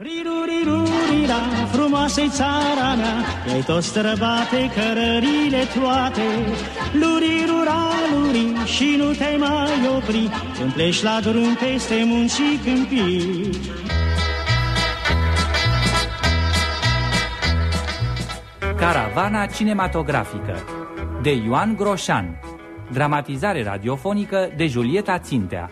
Rirurirurira, frumoasă-i țara mea, ei tot străbate cărările toate. Lurirura, luri, și nu te mai opri, când pleci la drum peste munți și câmpii. Caravana cinematografică de Ioan Groșan Dramatizare radiofonică de Julieta Țintea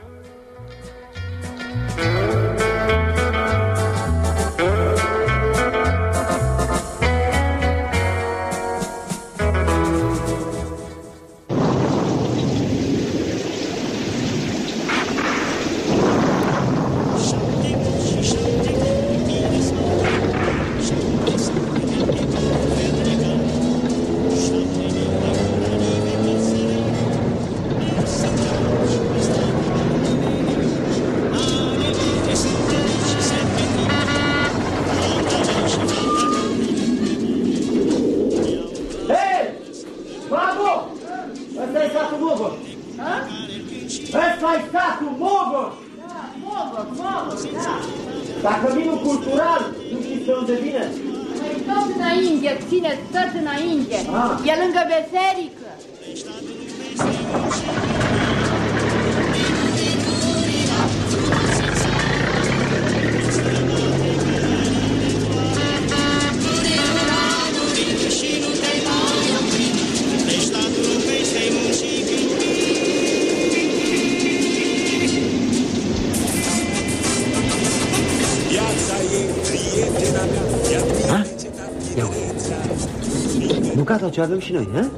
ce avem și noi, ha?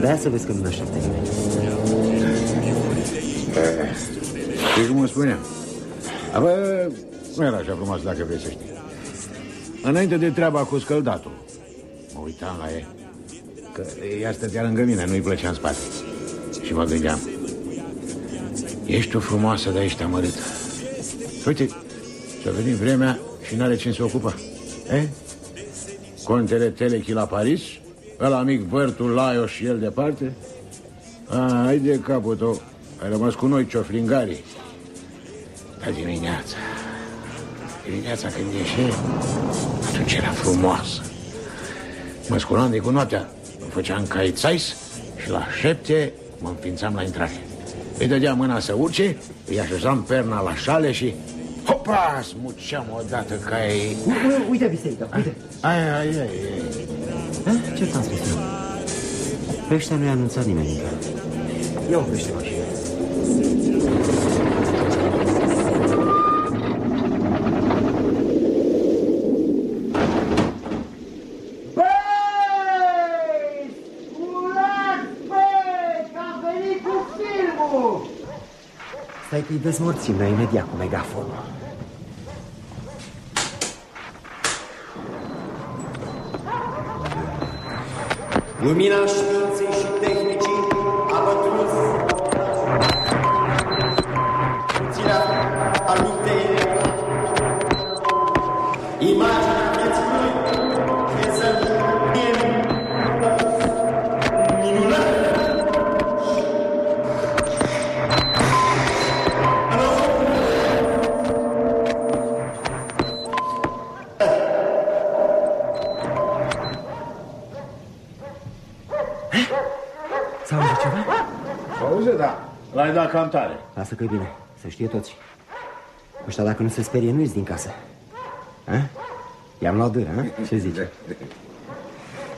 De-aia să vezi că nu ne așteaptă nimeni. Știi cum îmi spuneam? Abă, nu era așa frumos dacă vrei să știi. Înainte de treaba cu scăldatul, mă uitam la ea, că ea stătea lângă mine, nu-i plăcea în spate. Și mă gândeam, ești o frumoasă, dar ești amărâtă. Uite, s-a venit vremea și n-are cine se ocupă. Eh? Contele Telechi la Paris, ăla mic Bărtul Laio și el departe. A, ai de capul tău, ai rămas cu noi cioflingarii. Dar dimineața, dimineața când ieșe, atunci era frumoasă. Mă sculam de cu noaptea, mă făceam caițais și la șepte mă înființam la intrare. Îi dădea mâna să urce, îi așezam perna la șale și Hopa, smuceam odată ca ei... Uite, biserică, uite. Ai, ai, ai, ai. Ce ți-am spus eu? Pe ăștia nu i-a anunțat nimeni încă. Ia oprește mașina. Stai că-i dezmorțim noi imediat cu megafonul. Lumina L-ai dat cam tare. Lasă că e bine, să știe toți. Ăștia dacă nu se sperie, nu din casă. I-am luat dâră, ha? Ce zici?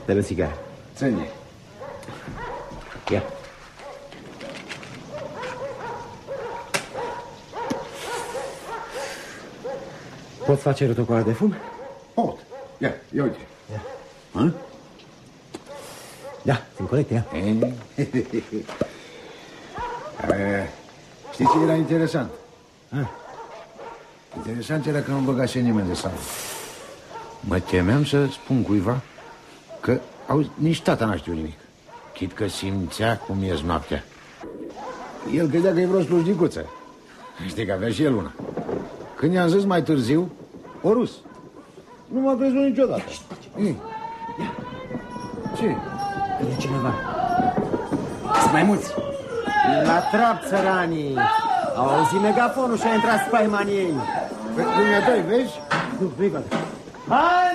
Dă-l o țigară. Ține. Ia. Pot face rotocoală de fum? Pot. Ia, ia uite. Ia. Ha? Da, țin corect, ia. E, știi ce era interesant? Ha? Interesant era că nu băgase nimeni de sală. Mă temeam să spun cuiva că auzi, nici tata n-a știut nimic. Chit că simțea cum ies noaptea. El credea că e vreo slujnicuță. Știi că avea și el una. Când i-am zis mai târziu, o rus. Nu m-a crezut niciodată. Ei. Ce? E cineva. Sunt mai mulți. La trap, țăranii. Au auzit megafonul și a intrat spaimanii ei. Păi, dumneata vezi? Nu, nu-i vadă. Hai,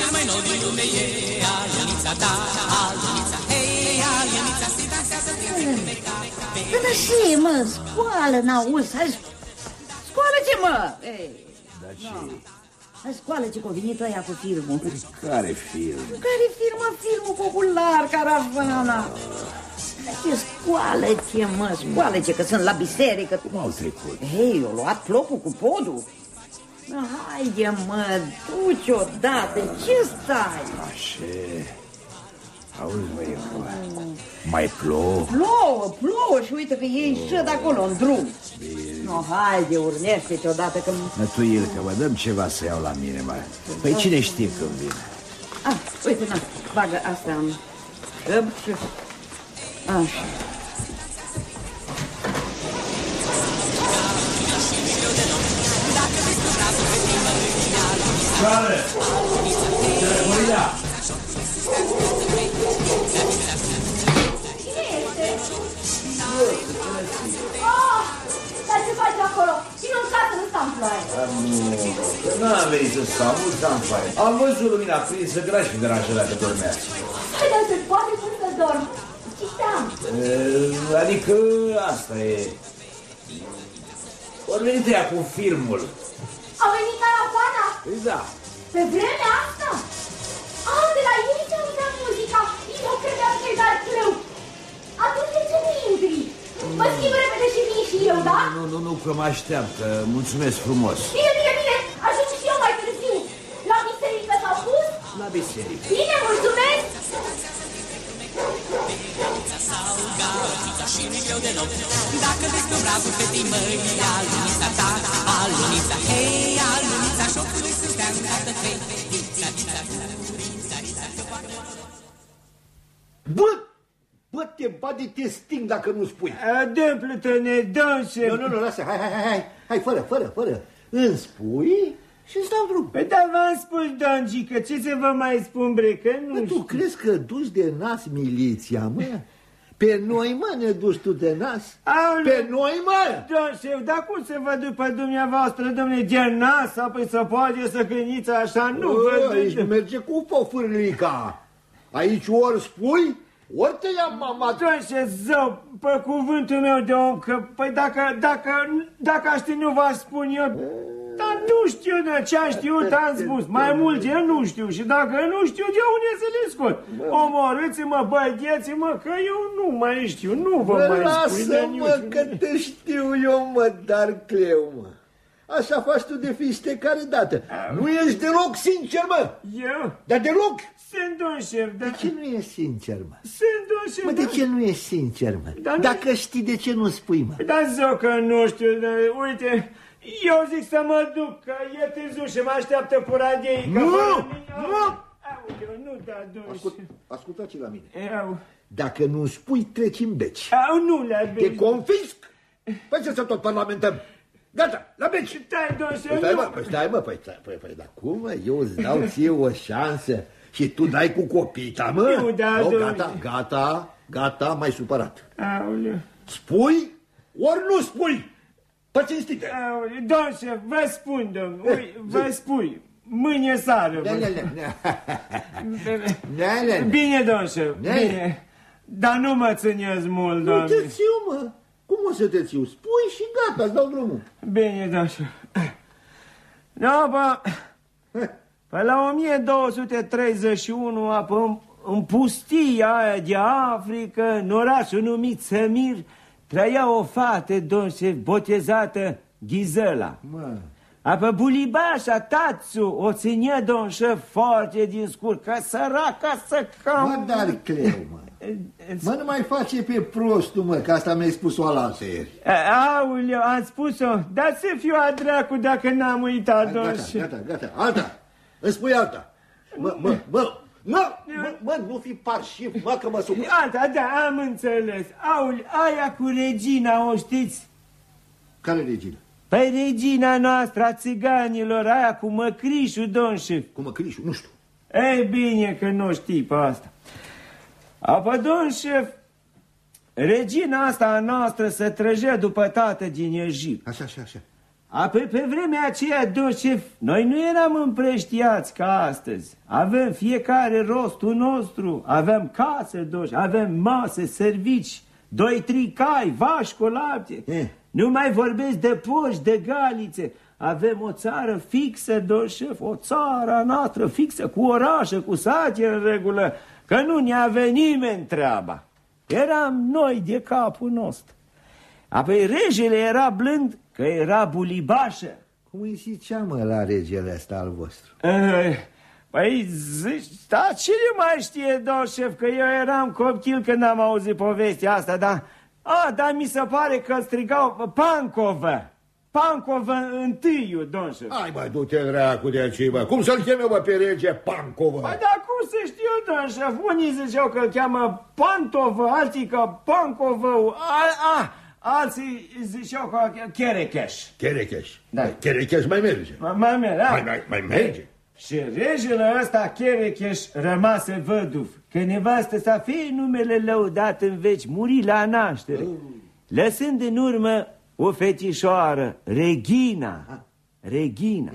cel mai nou din lume e Alionița ta, Alionița, hei, Alionița Se dansează prin țicune ca Până și, mă, scoală, n-auzi, hai, scoală-te, mă! Ei, Dar ce? hai, scoală-te, că a venit ăia cu filmul. Care film? Care filmă? Filmul popular, Caravana. Ce scoală-te, mă, scoală-te, că sunt la biserică. Cum au trecut? Hei, eu luat plopul cu podul. Da, Haide, mă, duci odată, ce stai? Așa. Auzi, măi, mai plouă? Plouă, plouă și uite că ei șăd acolo în drum. No, haide, urnește-te odată că... Nătuil, că mă dăm ceva să iau la mine, mai. Păi cine știe când vine? Ah, uite, na, bagă asta în căb și... Așa. Oh, dar ce faci acolo? Vino în casă, nu stau în ploaie. Nu am venit să stau, mult am fai. Am văzut lumina prinsă, că n-aș fi deranjat dacă dormeați. Hai, dar se poate cum să dorm. Citeam. E, Adică asta e. Ori venit ea cu filmul. A venit caravana Păi da. pe vremea asta. Ah, de la ei se auzea muzica. Eu credeam că e dar cleu. Atunci de ce nu intri? Mă schimb repede și vin și eu, da? Nu, nu, nu, că mă așteaptă. Mulțumesc frumos. Bine, bine, bine. Ajung și eu mai târziu. La biserică s-au pus? La biserică. Bine, mulțumesc. Și nu greu de loc Dacă vezi pe obrazul fetei măi Alionița ta, Alionița, hei, Alionița Șocului sunt te-am trei Dița, dița, dița, dița, dița, Bă! Bă, te bade, te sting dacă nu spui. Dă-mi dă Nu, nu, nu, lasă, hai, hai, hai, hai, hai, fără, fără, fără. Îmi spui și îți dau drum. Păi da, v-am spus, Dongică, ce să vă mai spun, bre, că nu Bă, tu știu. crezi că duci de nas miliția, mă? Pe noi, mă, ne duci tu de nas? Aoleu. Pe noi, mă! Domn șef, dar cum se vă după dumneavoastră, domne, de nas, apoi să poate să câniți așa, nu Bă, vă aici duc. merge cu pofârlica. Aici ori spui, ori te ia mama. Domn șef, zău, pe cuvântul meu de om, că, păi dacă, dacă, dacă aș ști, nu v-aș spun eu, dar nu știu de ce am știut, am spus, mai mult eu nu știu și dacă nu știu, de unde să le scot? Omorâți-mă, băgheți-mă, că eu nu mai știu, nu vă Bă, mai spun. lasă, de mă, niciun- că te știu eu, mă, dar cleu, mă. Așa faci tu de fiecare dată. Nu ești deloc sincer, mă. Eu? Dar deloc. Sunt domn șef, De dar... ce nu e sincer, mă? Sunt domn șef, Mă, de dar- ce nu e sincer, mă? Dar nu- Dacă știi, de ce nu spui, mă? Da, zău că nu știu, dar, uite, eu zic să mă duc, că e târziu și mă așteaptă curadei. că Nu! fără mine- Nu! Aoleu, nu da, domn Ascult, șef. ascultați la mine. Au, Dacă nu spui, treci în beci. au, nu le Te confisc. Păi ce să tot parlamentăm? Gata, la beci. Stai, domn șef, Păi stai, mă, nu. păi stai, mă, păi, stai, păi, păi, dar cum, mă? Eu îți dau ție o șansă și tu dai cu copita, mă? Nu, da, no, domnule. gata, gata, gata, mai supărat. Aoleu, Spui ori nu spui? Pe cinstite. aoleu, domn șef, vă spun, domn, ui, vă spui, mâine sară. Ne, vă- ne, ne, ne, ne, ne. Bine, domn șef, Ne. bine. Dar nu mă țineți mult, Nu doamne. te țiu, mă. Cum o să te țiu? Spui și gata, îți dau drumul. Bine, domn șef. No, bă, pe la 1231, apă, în, în pustia aia de Africă, în orașul numit Semir, trăia o fată, domn șef, botezată Ghizăla. Mă, Apă bulibașa, tațu, o ținea domn șef foarte din scurt, ca săraca să mă, cam... dar cleu, mă. Mă, nu mai face pe prostul, mă, că asta mi-ai spus-o alaltă ieri. Auleu, am spus-o, dar să fiu a dracu dacă n-am uitat, domn Gata, șef. gata, gata, alta, îmi spui alta. Mă, mă, mă, mă, mă, mă, nu fi parșiv, mă, că mă supăr. Alta, da, am înțeles. Aul, aia cu regina, o știți? Care regină? Păi regina noastră a țiganilor, aia cu măcrișul, domn șef. Cu măcrișul, nu știu. Ei bine că nu știi pe asta. Apă, domn șef, regina asta a noastră se trăgea după tată din Egipt. Așa, așa, așa. Apoi pe vremea aceea, domn șef, noi nu eram împrăștiați ca astăzi. Avem fiecare rostul nostru, avem case, domn șef, avem mase, servici, doi, trei cai, vași cu lapte. Eh. Nu mai vorbesc de poși, de galițe. Avem o țară fixă, domn șef, o țară a noastră fixă, cu orașe, cu sate în regulă, că nu ne avea nimeni treaba. Eram noi de capul nostru. Apoi regele era blând că era bulibașă. Cum îi zicea, mă, la regele ăsta al vostru? Eh, Păi zici, da, cine mai știe, domn șef, că eu eram copil când am auzit povestea asta, dar... A, dar mi se pare că strigau Pancovă. Pancovă întâiul, domn șef. Hai, bă, du-te dracu de aici, bă. Cum să-l cheme, bă, pe rege Pancovă? Păi dar cum să știu, domn șef? Unii ziceau că îl cheamă Pantovă, alții că Pancovă, a, a, alții ziceau că Cherecheș. Cherecheș. Da. Cherecheș mai merge. Mai, mai, mai, da? Mai, mai, mai merge. Și regele ăsta, Cherecheș, rămase văduv, că nevastă sa, fie numele lăudat în veci, muri la naștere, lăsând în urmă o fetișoară, Regina. Regina.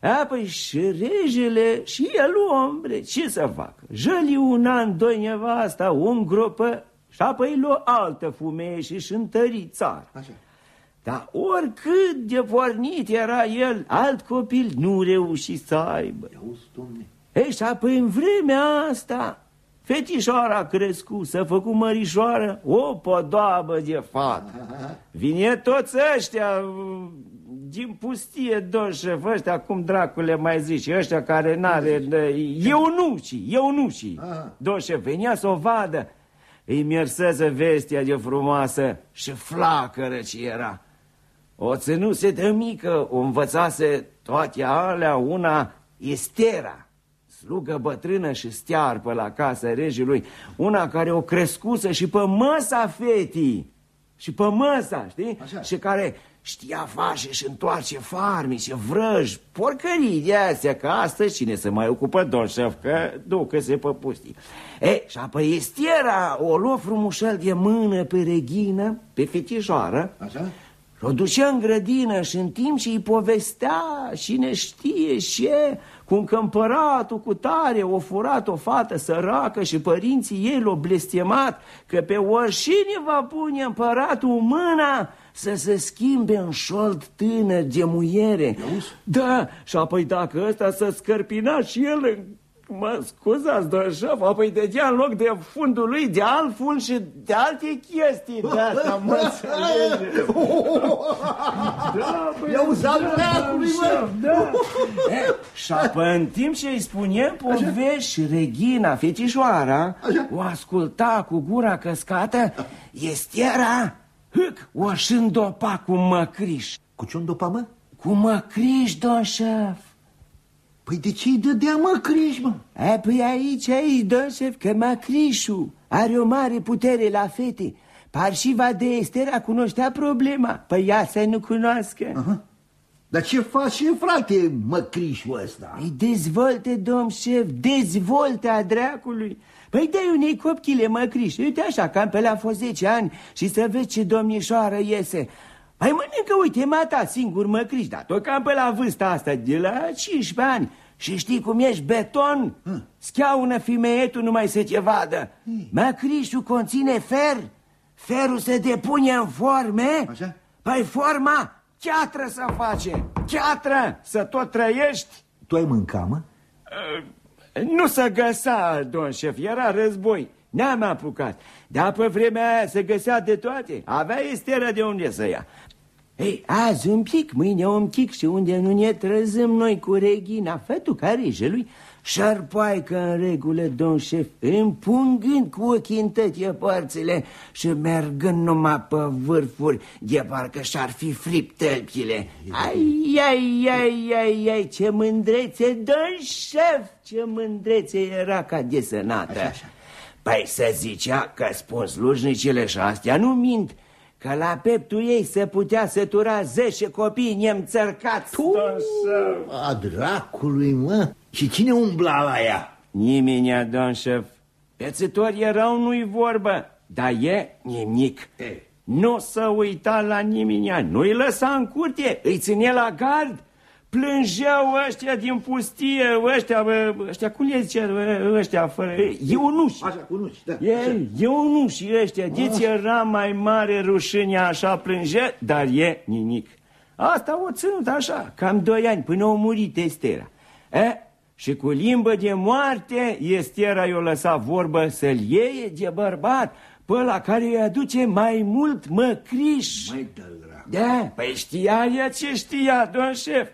Apoi și regele și el ombre, ce să facă? Jăli un an, doi nevasta, o îngropă și apoi luă altă fumeie și își întări țara. Așa. Dar oricât de pornit era el, alt copil nu reuși să aibă. Auzi, domne. Ei, și apoi în vremea asta, fetișoara a crescut, s-a făcut mărișoară, o podoabă de fată. Vine toți ăștia uh, din pustie, doșef, ăștia, cum dracule mai zici, ăștia care n-are, uh, eunucii, eunucii. Aha. Doșef, venea să o vadă, îi merseze vestea de frumoasă și flacără ce era. O ținuse de mică, o învățase toate alea, una Estera, slugă bătrână și stearpă la casa regelui, una care o crescuse și pe măsa fetii, și pe măsa, știi? Așa. Și care știa face și întoarce farmi și vrăji, porcării de astea, că astăzi cine se mai ocupă, domn șef, că ducă-se pe pustii. E, și apoi Estera o luă frumușel de mână pe reghină, pe fetișoară, Așa? și o ducea în grădină și în timp ce îi povestea și ne știe și e, cum că împăratul cu tare o furat o fată săracă și părinții ei l-au blestemat că pe oricine va pune împăratul mâna să se schimbe în șold tânăr de muiere. Da, și apoi dacă ăsta să scărpina și el în Mă scuzați, domn șef, apoi dădea în loc de fundul lui de alt fund și de alte chestii de asta, mă înțelege. Da, băi, Ia uzi al da, dracu-lui, domn mă. șef, Da. E, și apoi în timp ce îi spunem povești și Regina, fetișoara, Așa. o asculta cu gura căscată, Estera, hâc, o șândopa cu măcriș. Cu ce-o îndopa, mă? Cu măcriș, domn șef. Păi de ce-i dădea, mă, criș, mă? A, păi aici, aici, Dosef, că Macrișu are o mare putere la fete. Parșiva de Estera cunoștea problema, păi ea să nu cunoască. Aha. Dar ce face, frate, mă, crișul ăsta? Îi dezvolte, domn șef, dezvolte a dracului. Păi dai unei copchile, măcriș, uite așa, cam pe la fost 10 ani și să vezi ce domnișoară iese. Păi mănâncă, uite, mata singur măcriș, dar tot cam pe la vârsta asta, de la 15 ani. Și știi cum ești beton? Schiaună fimeietul numai să te vadă. Măcrișul conține fer. Ferul se depune în forme. Așa? Păi forma Cheatră să face, cheatră, să tot trăiești. Tu ai mâncat, mă? Nu se găsa, domn șef, era război. N-am apucat. Dar pe vremea aia se găsea de toate. Avea esteră de unde să ia. Ei, azi un pic, mâine un pic și unde nu ne trezăm noi cu Regina, fătul care lui, șarpoaică în regulă, domn șef, împungând cu ochii în toate părțile și mergând numai pe vârfuri, de parcă și-ar fi fript tălpile. Ai, ai, ai, ai, ai, ce mândrețe, domn șef, ce mândrețe era ca desenată. Așa, așa. Păi să zicea că spun slujnicile și astea nu mint, că la peptul ei se putea sătura zece copii nemțărcați. Tu? A dracului, mă! Și cine umbla la ea? Nimeni, domn șef. Pețători erau, nu-i vorbă, dar e nimic. Nu să uita la nimeni, nu-i lăsa în curte, îi ține la gard. Plângeau ăștia din pustie, ăștia, bă, ăștia, cum le zice, bă, ăștia, fără, eunuși. Așa, cu nuși, da. E, eunuși ăștia, de era mai mare rușinea așa plânge, dar e nimic. Asta o ținut așa, cam doi ani, până au murit Estera. E, și cu limbă de moarte, Estera i-o lăsat vorbă să-l iei de bărbat, pe la care îi aduce mai mult măcriș. Mai dă dracu. Da, păi știa ea ce știa, domn șef.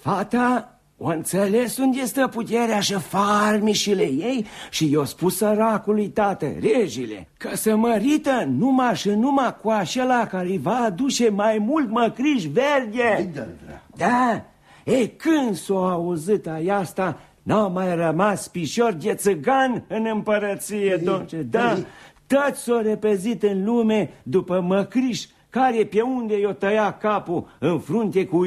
Fata o înțeles unde stă puterea și farmișile ei și i-o spus săracului tată, regile, că să mărită numai și numai cu acela care îi va aduce mai mult măcriș verde. Mai dă dracu. Da, e când s-o auzit aia asta, n-a mai rămas pișor de țăgan în împărăție, domce, da, toți s-o repezit în lume după măcriș, care pe unde i-o tăia capul în frunte cu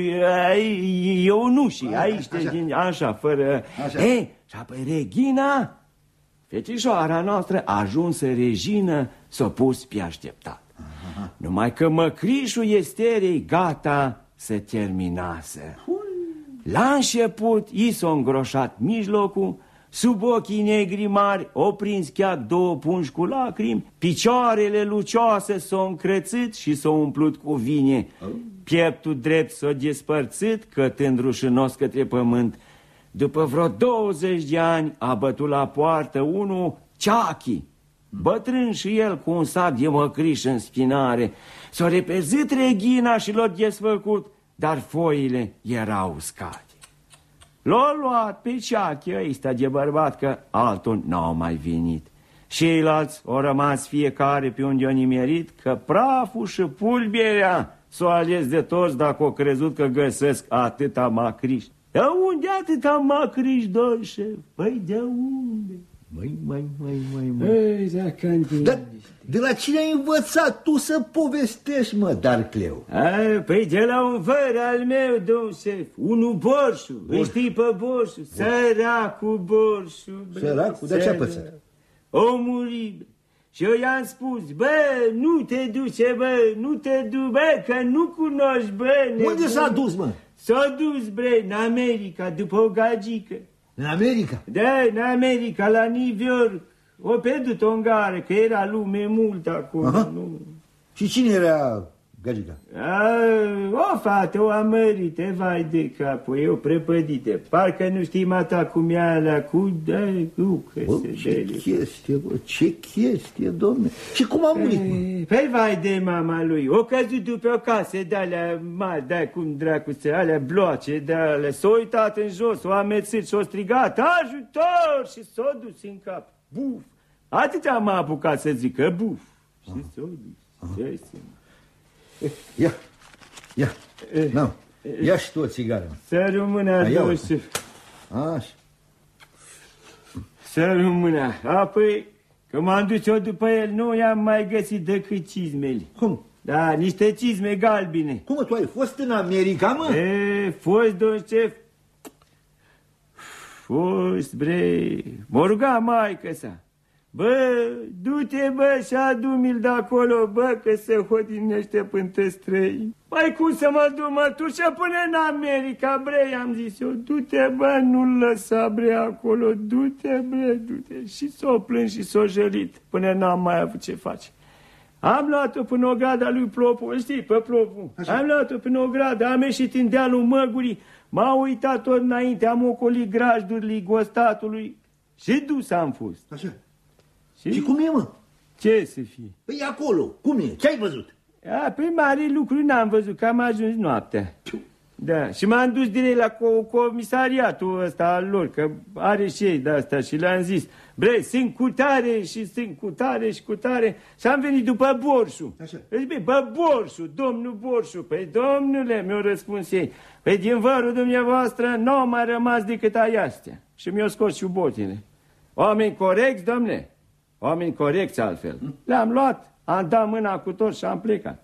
eunușii, Așa, aici, așa. din, așa, fără... Așa. Ei, și apoi Regina, fetișoara noastră, ajunsă regină, s-a pus pe așteptat. Numai că măcrișul esterei gata să terminase. La început, i s-a îngroșat mijlocul, sub ochii negri mari o prins chiar două pungi cu lacrimi, picioarele lucioase s-au încrețit și s-au umplut cu vine. Pieptul drept s-a despărțit, cătând rușinos către pământ. După vreo 20 de ani a bătut la poartă unul, Ceachi, bătrân și el cu un sac de măcriș în spinare. S-a repezit regina și l-a desfăcut, dar foile erau uscate. L-a luat pe ceachi ăsta de bărbat că altul n-au mai venit. Ceilalți au rămas fiecare pe unde au nimerit că praful și pulberea s-au ales de toți dacă au crezut că găsesc atâta macriș. De unde atâta macriș, domn șef? Păi de unde? Măi, măi, măi, măi, măi. Ei, dacă Dar de la cine ai învățat tu să povestești, mă, Darcleu? A, păi de la un văr al meu, domn șef, unul Borșu, îl știi pe Borșu, săracul Borșu. bre, Săracul? De ce a sărac. pățit? O muri, bre. Și eu i-am spus, bă, nu te duce, bă, nu te du, bă, că nu cunoști, bă. Unde nebun. s-a dus, mă? S-a dus, bre, în America, după o gagică. În America? Da, în America, la New York. O pierdut-o în gară, că era lume mult acolo. Aha. Nu. Și cine era gagica? A, o fată, o amărite, vai de capul, eu prepădite. Parcă nu știi mata cum e alea cu, da, cu, că Bă, se ce dele. chestie, bă, ce chestie, domne. Și cum a murit, mă? Păi vai de mama lui, o căzut după o casă de alea mari, de cum dracu se, alea bloace, de alea, s-a uitat în jos, o amețit și-o strigat, ajutor, și s-a dus în cap, buf. Atât am apucat să zică buf. Și s-a dus, ce Ia, ia, na, ia și tu o țigară. mă. Să rămână, ia domn uite. șef. Așa. Să rămână. Apoi, că m-am dus eu după el, nu i-am mai găsit decât cizmele. Cum? Da, niște cizme galbine. Cum, mă, tu ai fost în America, mă? E, fost, domn șef. Fost, bre. M-a rugat maică sa. Bă, du-te, bă, și adu-mi-l de acolo, bă, că se hodinește până străini. Păi cum să mă duc, mă, tu și până în America, bre, i-am zis eu, du-te, bă, nu-l lăsa, bre, acolo, du-te, bre, du-te. Și s-o plâns și s-o jălit, până n-am mai avut ce face. Am luat-o până o grada lui Plopu, îl știi, pe Plopu. Așa. Am luat-o până o gradă, am ieșit în dealul măgurii, m-a uitat tot înainte, am ocolit grajdurile gostatului și dus am fost. Așa. Și, Și cum e, mă? ce să fie? Păi e acolo. Cum e? Ce ai văzut? A, pe mare lucru n-am văzut, că am ajuns noaptea. Da, și m-am dus direct la co comisariatul ăsta al lor, că are și ei de asta și le-am zis, bre, sunt cu tare și sunt cu tare și cu tare și am venit după Borșu. Așa. Deci, bine, bă, Borșu, domnul Borșu, păi domnule, mi-au răspuns ei, păi din vărul dumneavoastră nu au mai rămas decât aia astea. Și mi-au scos și botile. Oameni corecți, domne, oameni corecți altfel. Le-am luat, am dat mâna cu tot și am plecat.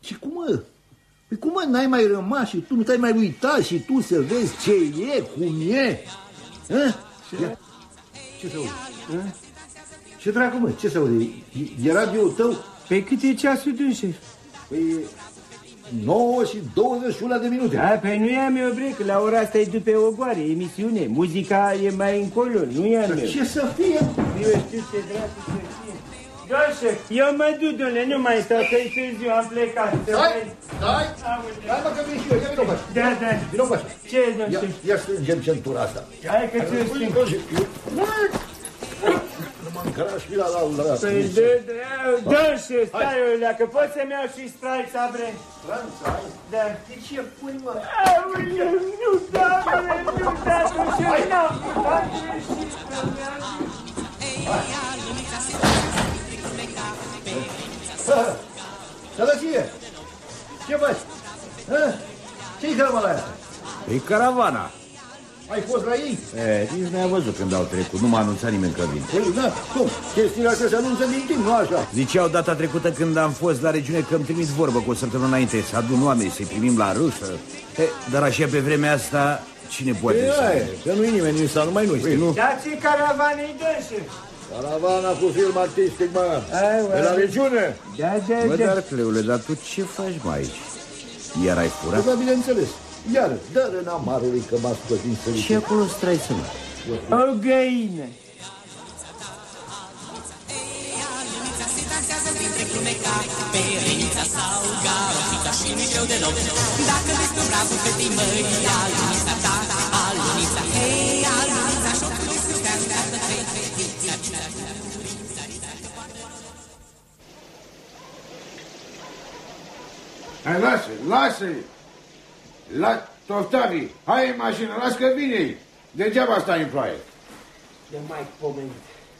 Și cum mă? Păi cum mă, n-ai mai rămas și tu nu te-ai mai uitat și tu să vezi ce e, cum e? Hă? Ia. Ce se aude? Hă? Ce dracu, mă? Ce se aude? E, e radio-ul tău? Pe cât e ceasul din șef? Păi 9 și 21 de minute. Da, pe nu e-a meu, bre, că la ora asta e după ogoare, emisiune. Muzica e mai încolo, nu e-a meu. Ce să fie? Eu știu ce dracu să fie. Da, șef, eu mă duc, domnule, nu mai stau, că-i târziu, am plecat. Stai, stai, stai mă că vin și eu, ia vină cu Da, da. Vină cu așa. Ce, domnule? Ia, ia strângem centura asta. Hai că ți-o Spune strâng. Nu mă încărași fila la la Păi, dă, dă, dă, șef, stai, Iulea, că poți să-mi iau și spray, sabre. Da. De ce pui, mă? Aoleu, nu da, mă, nu da, tu șef, n-am putut, greșit, că Sălăcie! Ce faci? Hă? Ce-i cărămă la asta? E caravana. Ai fost la ei? E, nici n-am văzut când au trecut, nu m-a anunțat nimeni că vin. Păi, da, cum? Chestiile astea se anunță din timp, nu așa? Ziceau data trecută când am fost la regiune că îmi trimit vorbă cu o săptămână înainte să adun oameni, să-i primim la rusă. E, dar așa pe vremea asta, cine poate Păi, să... aia e, că nu-i nimeni în sal, numai noi, știi, nu? Dați caravanei dă, șef. Caravana cu film artistic, mă. Ai, De la regiune? Da, da, Bă, da. dar, Cleule, dar tu ce faci mai aici? Iar ai furat? Da, bineînțeles. Iar, dă în amarului că m-a scos din Și săriție. acolo strai să nu. O găină. Se dansează printre glume ca perenița sau garofița și nu-i greu deloc Dacă vezi pe obrazul fetei măi, alunița ta, alunița, hei, alunița Șocului să stea în dată trei, fetița, ța, Hai, lasă, lasă La Toftavi, hai în mașină, las că vine ei. Degeaba stai în ploaie. De mai pomenit.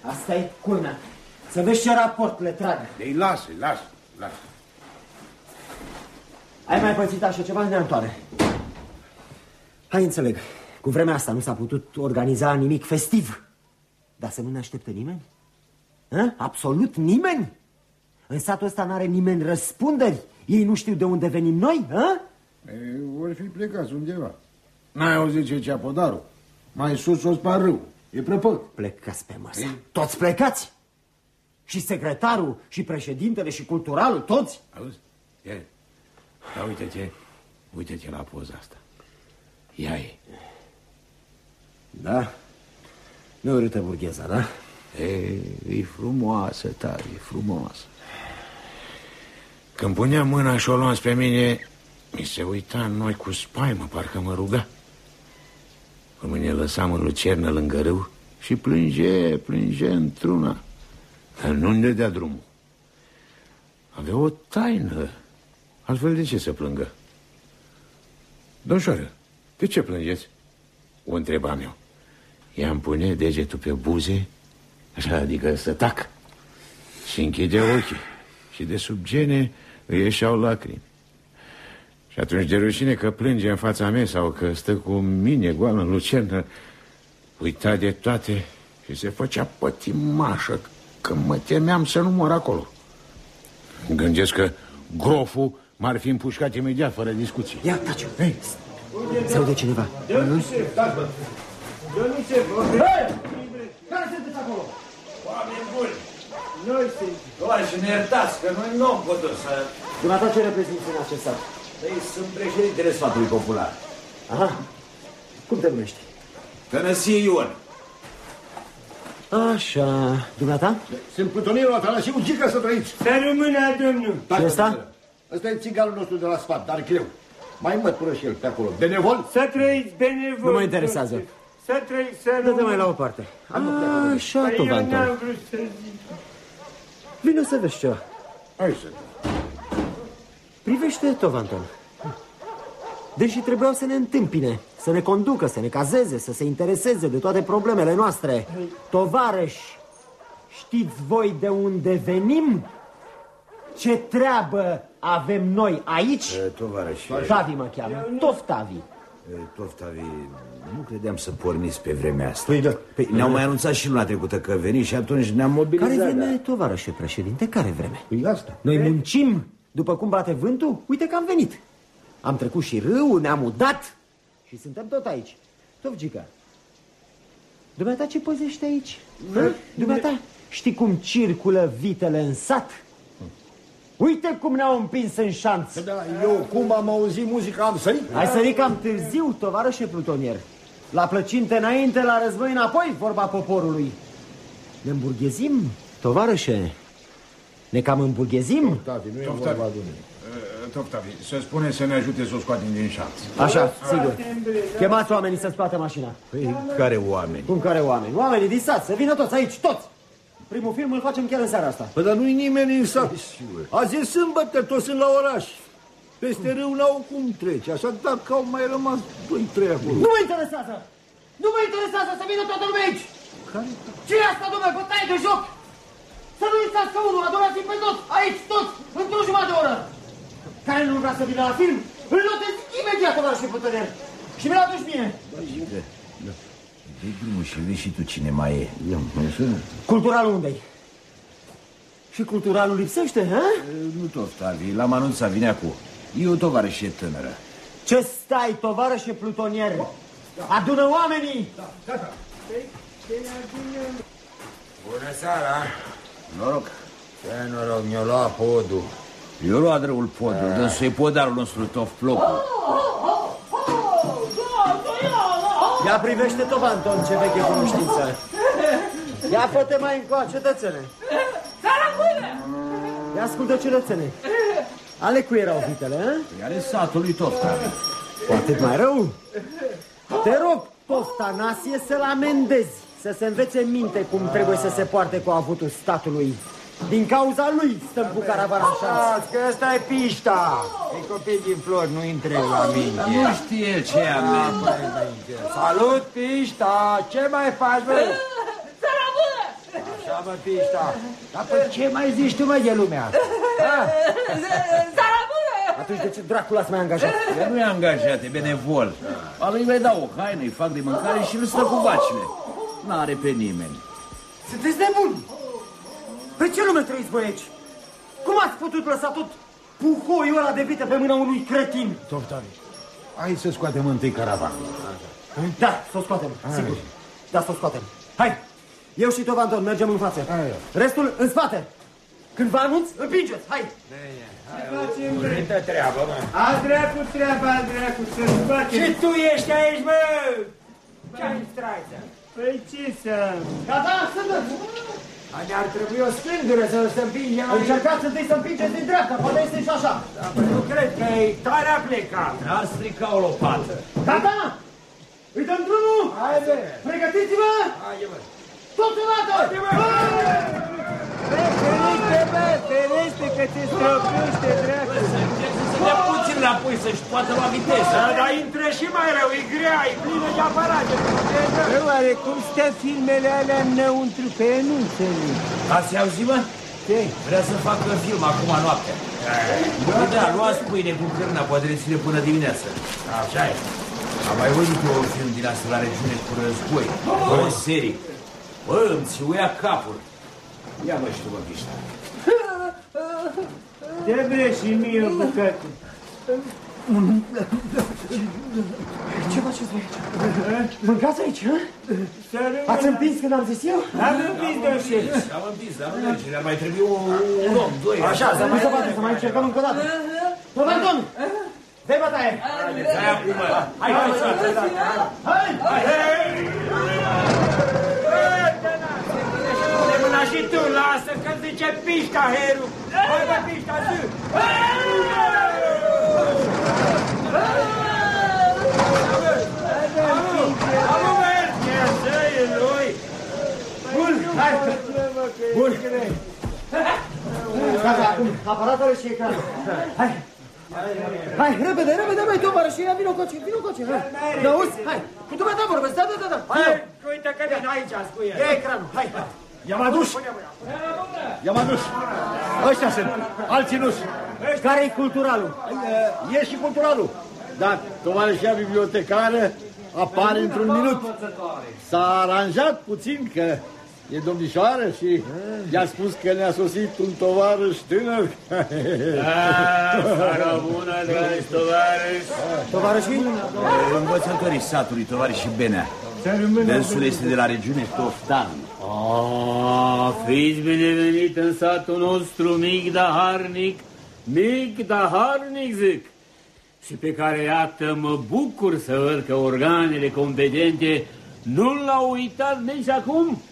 Asta e culmea. Să vezi ce raport le trag. Ei, lasă, lasă, lasă. Ai mai pățit așa ceva, Neantoane? Hai înțeleg. Cu vremea asta nu s-a putut organiza nimic festiv. Dar să nu ne aștepte nimeni? Hă? Absolut nimeni? În satul ăsta n-are nimeni răspunderi? Ei nu știu de unde venim noi, hă? E, vor fi plecați undeva. N-ai auzit ce cea podarul? Mai sus o spar râu. E prăpăt. Plecați pe masă. Toți plecați? Și secretarul, și președintele, și culturalul, toți? Auzi? Ia, ia uite-te, uite-te la poza asta. Ia e. Da? Nu urâtă burgheza, da? E, e frumoasă, tare, e frumoasă. Când punea mâna și o luam pe mine, mi se uita în noi cu spaimă, parcă mă ruga. Cum ne lăsam în lucernă lângă râu și plânge, plânge într-una. Dar nu-mi dădea drumul. Avea o taină. Altfel de ce să plângă? Domnșoară, de ce plângeți? O întrebam eu. Ea îmi pune degetul pe buze, așa, adică să tac, și închide ochii. Și de sub gene îi ieșeau lacrimi. Și atunci de rușine că plânge în fața mea sau că stă cu mine goală în lucernă, uita de toate și se făcea pătimașă că mă temeam să nu mor acolo. Gândesc că groful m-ar fi împușcat imediat, fără discuții. Ia, taci Hei, se aude cineva. Domnul șef, domnul șef, Hei! Care sunteți acolo? oameni buni. Noi suntem. Doar și ne iertați, că noi nu am putut să... Dumneata ce reprezinți în acest sat? Ei, sunt președintele sfatului popular. Aha. Cum te numești? Tănăsie Ion. Așa. Dumneata? Sunt plutonierul Atanasiu Gica să trăiți. Să rămână domnul. Și ăsta? Ăsta e țiganul nostru de la sfat, dar greu. Mai mătură și el pe acolo. Benevol? Să trăiți benevol. Nu mă interesează. Să trăiți, să Dă-te mai la o parte. Așa, Păi eu Tovantor. n-am vrut să zic. Vino să vezi ceva. Hai să Privește, Tovanton. Deși trebuiau să ne întâmpine, să ne conducă, să ne cazeze, să se intereseze de toate problemele noastre. Tovarăși, știți voi de unde venim? Ce treabă avem noi aici? Tovarăși, Tavi mă cheamă, Toftavi. Toftavi, nu credeam să porniți pe vremea asta. Păi da. Păi, ne-au mai anunțat și luna trecută că veni și atunci ne-am mobilizat. Care vreme, tovarășe președinte, care vreme? Păi asta. Noi muncim după cum bate vântul, uite că am venit. Am trecut și râu, ne-am udat și suntem tot aici. Tovgica, dumneata ce păzește aici? Hă? Dumneata, știi cum circulă vitele în sat? Uite cum ne-au împins în șanț. Da, eu cum am auzit muzica am sărit. Ai sărit cam târziu, tovarășe plutonier. La plăcinte înainte, la război înapoi, vorba poporului. Ne îmburghezim, tovarășe? Ne cam îmburghezim? Tavi, nu e Toftavi. vorba de unii. Toftavi, să spune să ne ajute să o scoatem din șanț. Așa, sigur. Chemați oamenii să scoată mașina. Păi, care oameni? Cum care oameni? Oamenii din sat, să vină toți aici, toți! Primul film îl facem chiar în seara asta. Păi dar nu-i nimeni în sat. Azi e sâmbătă, toți sunt la oraș. Peste râu n-au cum trece, așa dacă au mai rămas doi, trei acolo. Nu mă interesează! Nu mă interesează să vină toată lumea aici! ce e asta, domnule? Vă tai de joc! Să nu uitați că unul, adorați pe toți, aici, toți, într-o jumătate de oră! Care nu vrea să vină la film, îl notez imediat, tovarășe putere. Și mi-l aduci mie. Dă drumul și vezi și tu cine mai e. Culturalul unde-i? Și culturalul lipsește, ha? Nu Toftavi, l-am anunțat, vine acum. E o tovarășie tânără. Ce stai, tovarășe plutonier? Adună oamenii! Bună seara! Noroc. Ce noroc, mi-o luat podul. Eu lua drăul podul, dânsul e podarul nostru tof plocul. Ia privește Tovanton, ce veche cunoștință. Ia fă-te mai încoa, cetățene. Ia ascultă, cetățene. Ale cui erau vitele, hă? Iar satul lui Toftavi. Cu atât mai rău. Te rog, Toftanasie, să-l amendezi, să se învețe în minte cum trebuie să se poarte cu avutul statului. Din cauza lui stăm cu caravana în șanț. Stați, că ăsta e pișta. E copil din flori, nu intre la minte. Nu știe ce am Salut, pișta! Ce mai faci, bă? Așa, mă, pișta. Dar pe ce mai zici tu, mă, de lumea? Ha? Atunci de ce dracu l-ați mai angajat? El nu e angajat, e benevol. A lui mai dau o haină, îi fac de mâncare și îl stă cu vacile. N-are pe nimeni. Sunteți nebuni! Pe ce lume trăiți voi aici? Cum ați putut lăsa tot puhoiul ăla de vită pe mâna unui cretin? Toftavi, hai să scoatem întâi caravana. Da, să o scoatem, sigur. Da, să o scoatem. Hai, eu și Tovanton mergem în față. Restul în spate. Când vă anunț, împingeți, hai! Uite treabă, mă. Al dracu treaba, al dracu, să-ți bate. Și tu ești aici, mă? Ce-ai straiță? Păi ce să... Gata, sunteți! Ne-ar trebui o scândură să să împingem aici. Încercați întâi să împingeți din dreapta, poate este și așa. Da, păi Nu cred că e tare a plecat. A stricat o lopată. Gata! Îi dăm drumul! Hai, bă. Pregătiți-vă! Haide, mă. Toți odată! Ferește, bă, ferește că te străpuște, dracu. Să dea puțin înapoi să-și poată lua viteză. Da, dar intră și mai rău, e grea, e plină de aparate. Bă, oare cum stă filmele alea înăuntru? Că eu nu înțeleg. Ați auzit, mă? Ce? Vrea să facă film acum noaptea. Bă, da, luați pâine cu cârna, poate le ține până dimineață. Așa e. Am mai văzut eu un film din asta la regiune cu război. O serie. Bă, îmi țiuia capul. Ia mă și tu, mă, pișta. Trebuie și mie o bucată. Ce faceți voi aici? Mâncați aici, hă? Ați împins când am zis eu? Am împins, domn șef. Am împins, dar nu merge, ne-ar mai trebui un, un om, doi. Așa, să mai se poate, să mai încercăm încă o dată. Tovanton! Dă-i bătaie! Hai acum, mă. Hai, hai, hai. Hai! Pune mâna și tu, lasă că zice pișta, Heru. Hai, bă, pișta, zi. Amu merge, așa e lui. Bun, hai! Bun! Gata, acum, aparatele și ecranul. Hai! Hai, repede, repede, mai tovarășe, ia vino coace, vino coace, hai. Ne auzi? Hai, cu dumneata vorbesc, da, da, da, da. Hai, uite că vin aici, scuie. Ia ecranul, hai, hai. I-am adus! I-am adus! Ăștia sunt, alții nu Care-i culturalul? E și culturalul. Dar tovarășia bibliotecară apare într-un minut. S-a aranjat puțin că e domnișoară și i-a spus că ne-a sosit un tovarăș tânăr. Seara bună, dragi tovarăși! Tovarășii? Învățătorii satului, tovarășii Benea. Dânsul este de la regiune Toftan. Ah, fiți binevenit în satul nostru mic, dar harnic, mic, dar harnic, zic. Și pe care, iată, mă bucur să văd că organele competente nu l-au uitat nici acum,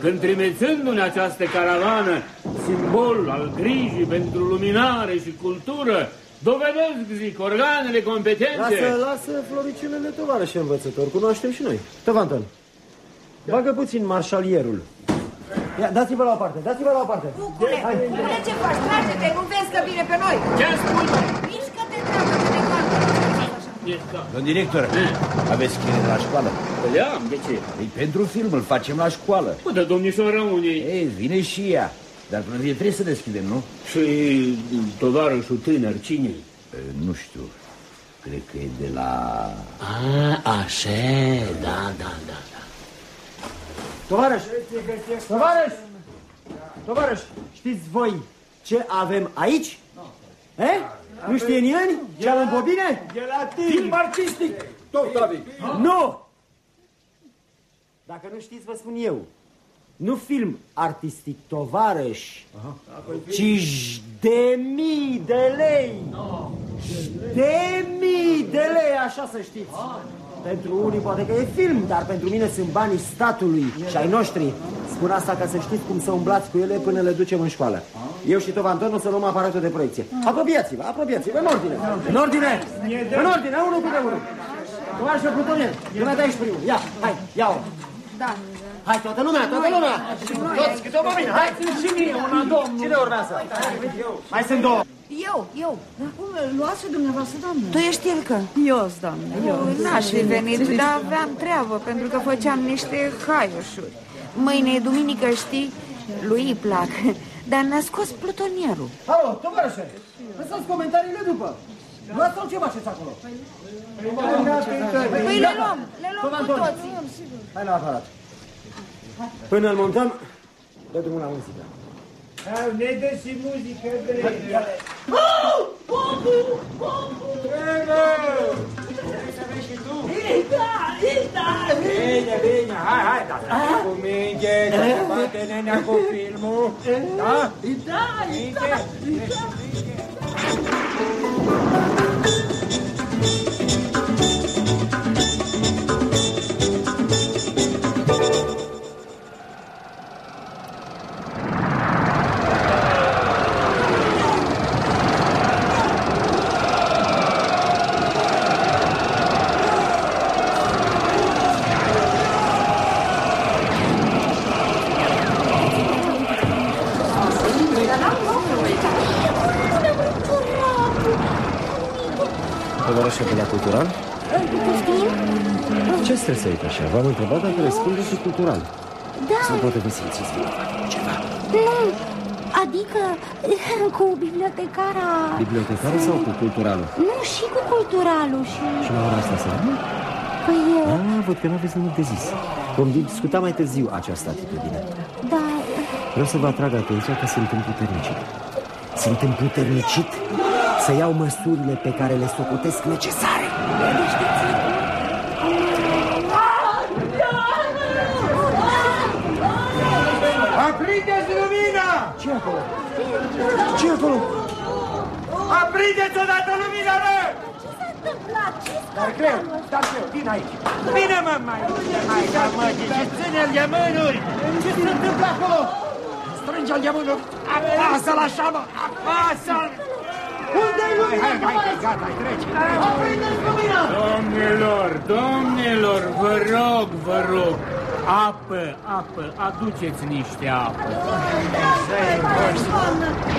când trimețându-ne această caravană, simbol al grijii pentru luminare și cultură, dovedesc, zic, organele competente. Lasă, lasă floricelele tovarășe învățător, cunoaștem și noi. Tăvanton, bagă puțin marșalierul. Ia, dați-vă la o parte, dați-vă la o parte. Bucule, bucule, ce faci? Trage-te, nu vezi că vine pe noi. Ce spui? Mișcă-te, treabă-te de coartă. Domn director, aveți chine de la școală? Le am, de ce? Păi pentru film, îl facem la școală. Bă, dar domnișoara unei... Ei, vine și ea. Dar până vie trebuie să deschidem, nu? Și tovarășul tânăr, cine Nu știu. Cred că e de la... A, așa, da, da, da. da. Tovarăș, tovarăș, tovarăș, știți voi ce avem aici? Eh? Nu știe nimeni? Ce avem pe bine? Film artistic! Tot, David! Nu! Dacă nu știți, vă spun eu. Nu film artistic, tovarăș, ci j- de mii de lei. De mii de lei, așa să știți. Pentru unii poate că e film, dar pentru mine sunt banii statului și ai noștri. Spun asta ca să știți cum să umblați cu ele până le ducem în școală. Eu și Tova Anton o să luăm aparatul de proiecție. Apropiați-vă, apropiați-vă, în ordine. În ordine, în ordine, unul câte unul. Tovarășe Plutonian, dumneata ești primul. Ia, hai, ia-o. Da. Hai, toată lumea, toată lumea! Toți, câte o mine, hai! Și mie, una, domnul. Cine urmează? Mai sunt două. Eu, eu. Dar cum luați dumneavoastră, doamnă? Tu ești Ilcă? Eu, doamnă, eu. N-aș fi venit, dar aveam treabă, pentru că făceam niște haioșuri. Mâine e duminică, știi? Lui îi plac. Dar ne-a scos plutonierul. Alo, tovarășe, lăsați comentariile după. Luați sau ce faceți acolo? Păi le luăm, le luăm cu Tova Anton, toții. Hai la aparat. Până îl montăm, dă drumul la muzică. Hai, ne dă și muzică de... Bine, bine, hai, hai, da, cu minte, să se bate nenea cu filmul, da? Da, Minte, Tovarășe Ce stresăit așa? V-am întrebat dacă răspunde și cultural. Da, Sau poate vă simțiți bine ceva? nu, adică cu bibliotecara... Bibliotecară sau cu culturalul? Nu, și cu culturalul și... Și la ora asta să nu? Păi, Ah, văd că nu aveți nimic de zis. Vom discuta mai târziu această atitudine. da, Vreau să vă atrag atenția că sunt împuternicit. Sunt împuternicit să iau măsurile pe care le socotesc necesare. Ce acolo? Ce acolo? Aprindeți odată lumina, bă! Dar greu, dar greu, vin aici. Bine, mă, mai, mai, da, mă, și ține-l de mânuri! Ce se întâmplă acolo? Strânge-l de mânuri! Apasă-l așa, mă! Apasă-l! Unde-i lumina? Hai, hai, hai, gata, hai, trece! Aprindeți lumina! Domnilor, domnilor, vă rog, vă rog, Apă, apă, aduceți niște apă.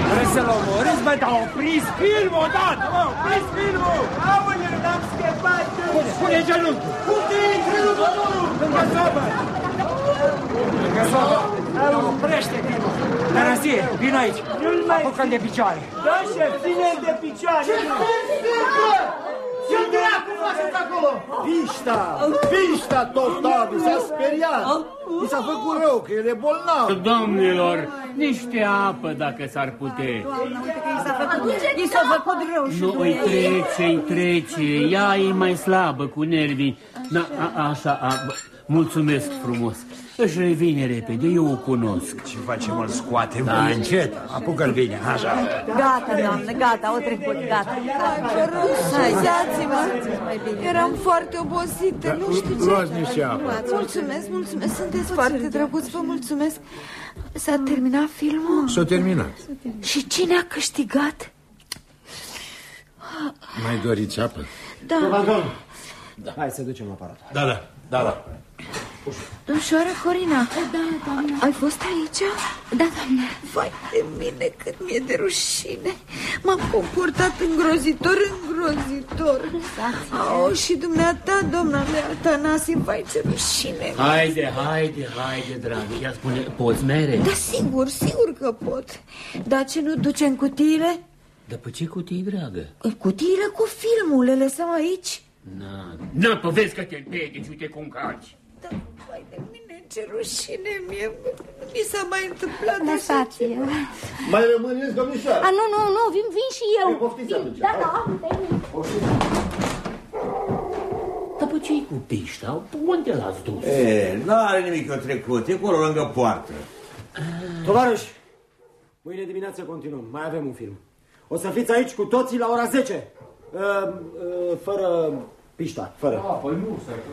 Vreți să-l omorâți, bă, dar opriți filmul odată, mă, opriți filmul! Aoleu, n-am scăpat! Pune, pune genunchiul! Unde e întrerugatorul? Lângă sobă! Lângă sobă! Oprește filmul! Tarasie, vino aici! Nu-l mai... Apucă de picioare! Da, șef, ține de picioare! Ce se întâmplă? Ce dracu faceți acolo? Pișta, pișta total, mi s-a speriat. Mi s-a făcut rău, că el e bolnav. Domnilor, niște apă dacă s-ar putea. I s-a făcut rău și Nu, îi trece, îi trece. Ea e mai slabă cu nervii. Na, a, așa, a, bă, mulțumesc frumos. Își revine repede, eu o cunosc. Ce facem, îl scoatem? Da, încet. Apucă-l bine, așa. Gata, doamnă, gata, o trecut, gata. Vă rog, scuzați-mă. Eram foarte obosită, nu știu ce. Luați niște apă. Mulțumesc, mulțumesc, sunteți foarte drăguț, vă mulțumesc. S-a terminat filmul? S-a terminat. Și cine a câștigat? Mai doriți apă? Da, Comandant, hai să ducem aparatul. Da, da, da, da. Domnișoară Corina, Da, doamnă. ai fost aici? Da, doamnă. Vai de mine, cât mi-e de rușine. M-am comportat îngrozitor, îngrozitor. Oh, și dumneata, domnul meu, Tanasie, vai ce rușine. Haide, haide, haide, dragă. Ia spune, poți mere? Da, sigur, sigur că pot. Dar ce nu ducem cutiile? Dar pe ce cutii, dragă? Cutiile cu filmul, le lăsăm aici? Na, na, pă, vezi că te împedici, uite cum calci. Da, vai de mine, ce rușine mie. Mi s-a mai întâmplat așa Lăsați-l. Mai rămâneți, domnișoară? A, nu, nu, nu, vin, vin și eu. Păi, poftiți atunci. Da, da, veni. Dar pe ce cu pișta? Unde l-ați dus? E, n-are nimic o trecut, e acolo lângă poartă. Tovarăși, mâine dimineață continuăm, mai avem un film. O să fiți aici cu toții la ora 10. Uh, uh, fără pișta, fără.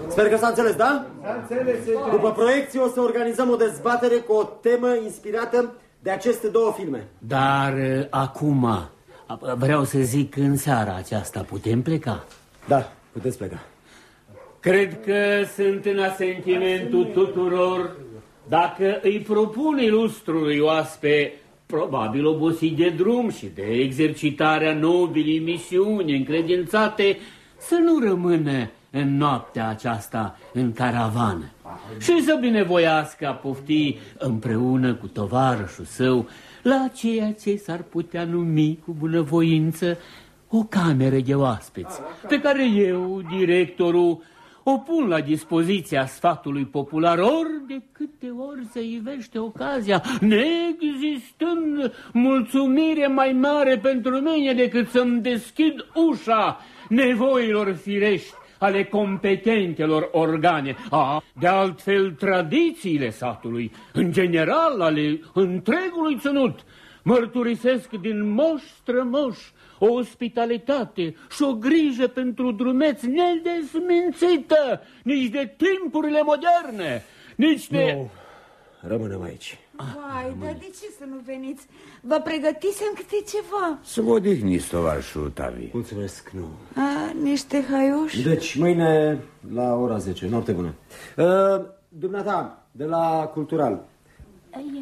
Sper că s-a înțeles, da? S-a înțeles, După proiecție o să organizăm o dezbatere cu o temă inspirată de aceste două filme. Dar uh, acum, a- vreau să zic în seara aceasta, putem pleca? Da, puteți pleca. Cred că sunt în asentimentul tuturor dacă îi propun ilustrului oaspe probabil obosit de drum și de exercitarea nobilii misiuni încredințate, să nu rămână în noaptea aceasta în caravană și să binevoiască a pofti împreună cu tovarășul său la ceea ce s-ar putea numi cu bunăvoință o cameră de oaspeți, pe care eu, directorul, o pun la dispoziția sfatului popular ori de câte ori se ivește ocazia, neexistând mulțumire mai mare pentru mine decât să-mi deschid ușa nevoilor firești ale competentelor organe. A, de altfel, tradițiile satului, în general ale întregului ținut, mărturisesc din moș strămoș o ospitalitate și o grijă pentru drumeți nedesmințită nici de timpurile moderne, nici de... Nu, rămânem aici. Vai, dar de ce să nu veniți? Vă pregătisem câte ceva. Să vă odihniți, tovarășul Tavi. Mulțumesc, nu. A, niște haioși? Deci, mâine la ora 10, noapte bună. Uh, dumneata, de la Cultural.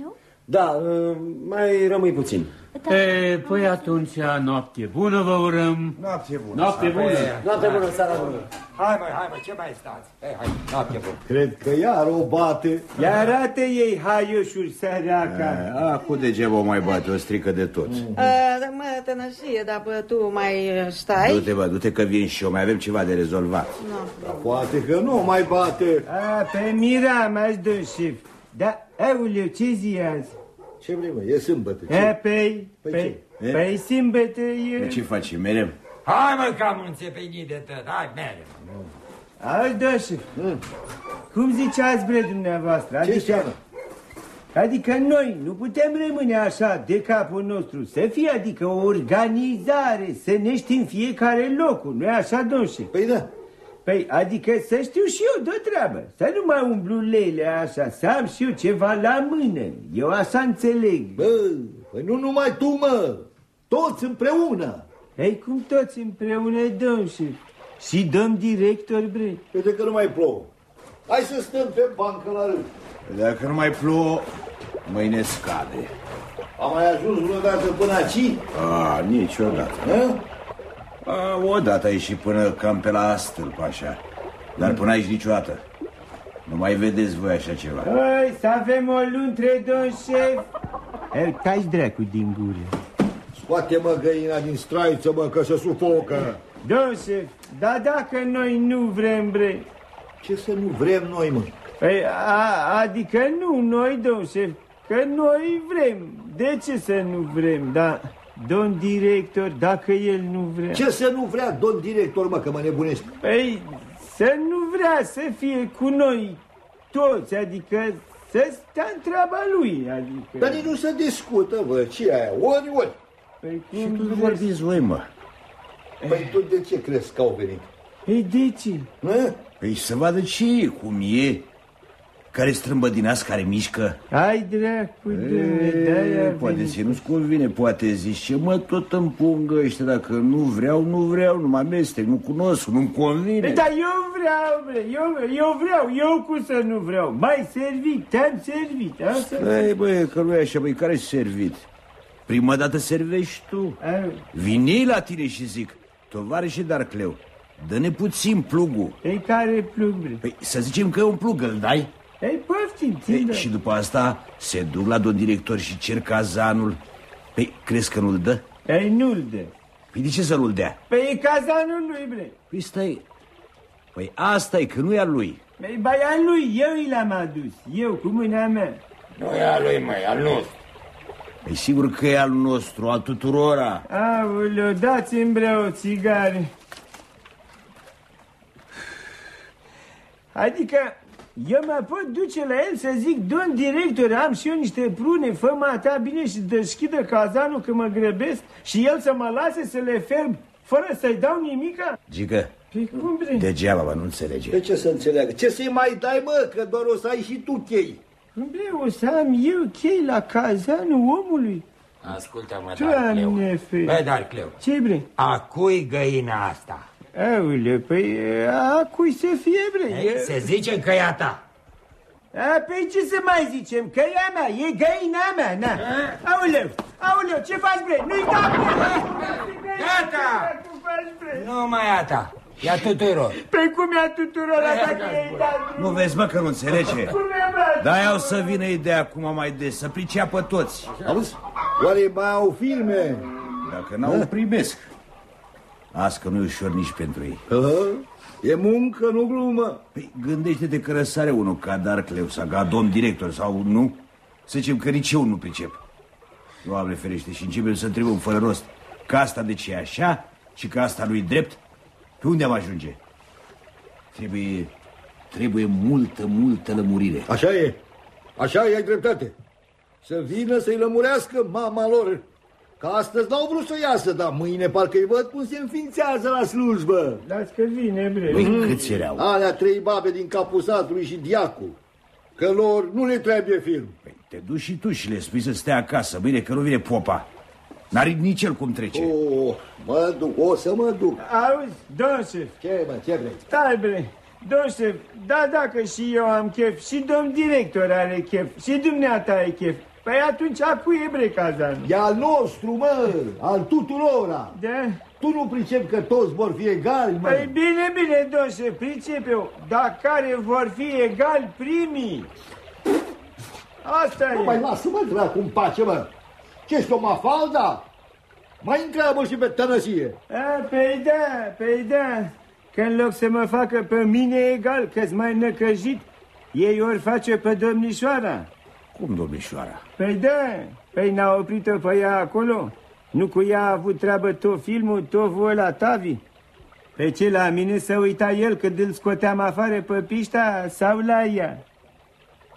Eu? Da, uh, mai rămâi puțin. E, păi atunci, noapte bună vă urăm. Noapte bună. Noapte bună. Noapte bună, seara bună. Hai, mai, hai, mai, ce mai stați? Hai, hai, noapte bună. Cred că iar o bate. Ia arată ei haioșuri, săraca. A, cu degeaba o mai bate, o strică de tot. Uh, mă, tănășie, dar bă, tu mai stai? Du-te, bă, du-te că vin și eu, mai avem ceva de rezolvat. Dar poate că nu mai bate. A, pe mira m-aș dă șef. Da, auleu, ce zi azi? Ce vrei, mă? E sâmbătă. E, păi, Păi păi, ce? păi sâmbătă De e... ce faci, mereu? Hai mă, că am înțepenit de tot, hai, mere. Auzi, da, șef. Cum ziceați, bre, dumneavoastră? Ce înseamnă? Adică noi nu putem rămâne așa de capul nostru, să fie adică o organizare, să ne știm fiecare locul, nu-i așa, domnșe? Păi da. Păi, adică să știu și eu de treabă, să nu mai umblu lele așa, să am și eu ceva la mână, eu așa înțeleg. Bă, păi nu numai tu, mă. Toți împreună. Ei, cum toți împreună, domnșe? Și domn director, bre? Uite că nu mai plouă. Hai să stăm pe bancă la rând. Dacă nu mai plouă, mâine scade. Am mai ajuns vreodată până aici? A, niciodată. A? A, odată ai și până cam pe la stâlp, așa. Dar până aici niciodată. Nu mai vedeți voi așa ceva. Hai, să avem o luntre, domn șef. El, taci dracu din gură. Scoate-mă găina din straiță, mă, că se sufocă. Domn șef, dar dacă noi nu vrem, bre... Ce să nu vrem noi, mă? Păi, a, adică nu noi, domn șef, că noi vrem. De ce să nu vrem, da? Domn director, dacă el nu vrea... Ce să nu vrea, domn director, mă, că mă nebunești? Păi, să nu vrea să fie cu noi toți, adică să stea în treaba lui, adică... Dar nici nu se discută, bă, ce e aia? Ori, ori. Păi Și cum tu vreți? vorbiți voi, mă. Păi tu de ce crezi că au venit? Păi de ce? Hă? Păi să vadă ce e, cum e, care strâmbă din asta, care mișcă. Ai dracu, de de-aia E, poate venit. ție nu-ți convine, poate zici ce mă tot împungă ăștia, dacă nu vreau, nu vreau, nu mă amestec, nu cunosc, nu-mi convine. Păi, Dar eu vreau, bre, eu, eu vreau, eu cum să nu vreau? Mai servit, te-am servit, asta? Ei, băi, că nu e așa, băi, care-i servit? Prima dată servești tu. Au. Vini la tine și zic, tovarășe Darcleu, dă-ne puțin plugul. Ei, care plug, bre? Păi să zicem că e un plug, îl dai? Ei, poftim, Ei, țin, și după asta se duc la domn director și cer cazanul. Păi, crezi că nu-l dă? Ei, nu-l dă. Păi de ce să nu-l dea? Păi e cazanul lui, bre. Păi stai, păi asta e, că nu e al lui. Păi, bai, al lui, eu i l-am adus, eu, cu mâna mea. Nu e al lui, măi, al nostru. Păi sigur că e al nostru, al tuturora. Aoleu, dați-mi bre o țigare. Adică eu mă pot duce la el să zic, domn director, am și eu niște prune, fă ta bine și deschidă cazanul că mă grăbesc și el să mă lase să le ferm fără să-i dau nimica? Gică, Păi cum bre? degeaba, bă, nu înțelege. De ce să înțeleagă? Ce să-i mai dai, mă, că doar o să ai și tu chei. Cum bre, o să am eu chei la cazanul omului? Ascultă-mă, Darcleu. Doamne fe... Bă, Darcleu, Ce bre? a cui găina asta? Aoleu, păi a cui să fie bre? Ei, Se zice că e a ta. A, păi ce să mai zicem? Că e a mea, e găina mea, na. Aoleu, aoleu, ce faci, bre? Nu-i da, bre! Gata! Ce faci, bre? Nu mai e a ta. E a tuturor. Păi cum e a tuturor asta că e dat? Nu vezi, mă, că nu înțelege. Cum e, bă? Da, o să vină ideea acum mai des, să priceapă toți. Auzi? Oare mai au filme? Dacă n-au, primesc. Asta că nu e ușor nici pentru ei. Hă? E muncă, nu glumă. Păi gândește-te că răsare unul ca Darcleu sau ca domn director sau nu. Să zicem că nici eu nu pricep. Doamne ferește și începem să întrebăm fără rost că asta de ce e așa și că asta nu-i drept. Pe unde am ajunge? Trebuie, trebuie multă, multă lămurire. Așa e. Așa e, ai dreptate. Să vină să-i lămurească mama lor. Că astăzi n-au vrut să iasă, dar mâine parcă-i văd cum se înființează la slujbă. Las că vine, bre. Păi câți erau? Alea trei babe din capul satului și diacul. Că lor nu le trebuie film. Păi te duci și tu și le spui să stea acasă, bine că nu vine popa. N-are nici el cum trece. Oh, mă duc, o să mă duc. Auzi, domn șef, Ce, mă, ce vrei? stai, bre. Domn șef, da, dacă și eu am chef, și domn director are chef, și dumneata ai chef, păi atunci a cui e, bre, cazanul? E al nostru, mă, al tuturora. Da? Tu nu pricep că toți vor fi egali, mă. Păi bine, bine, domn șef, pricep eu, dar care vor fi egali primii? Asta Nu e. mai lasă-mă, dracu, în pace, mă. Ce ești o mafalda? Mai întreabă și pe tănăsie. A, păi da, păi da, că în loc să mă facă pe mine egal, că-s mai năcăjit, ei ori face pe domnișoara. Cum, domnișoara? Păi da, păi n-a oprit-o pe ea acolo. Nu cu ea a avut treabă tot filmul, tot ăla Tavi. Pe ce la mine să uita el când îl scoteam afară pe pișta sau la ea?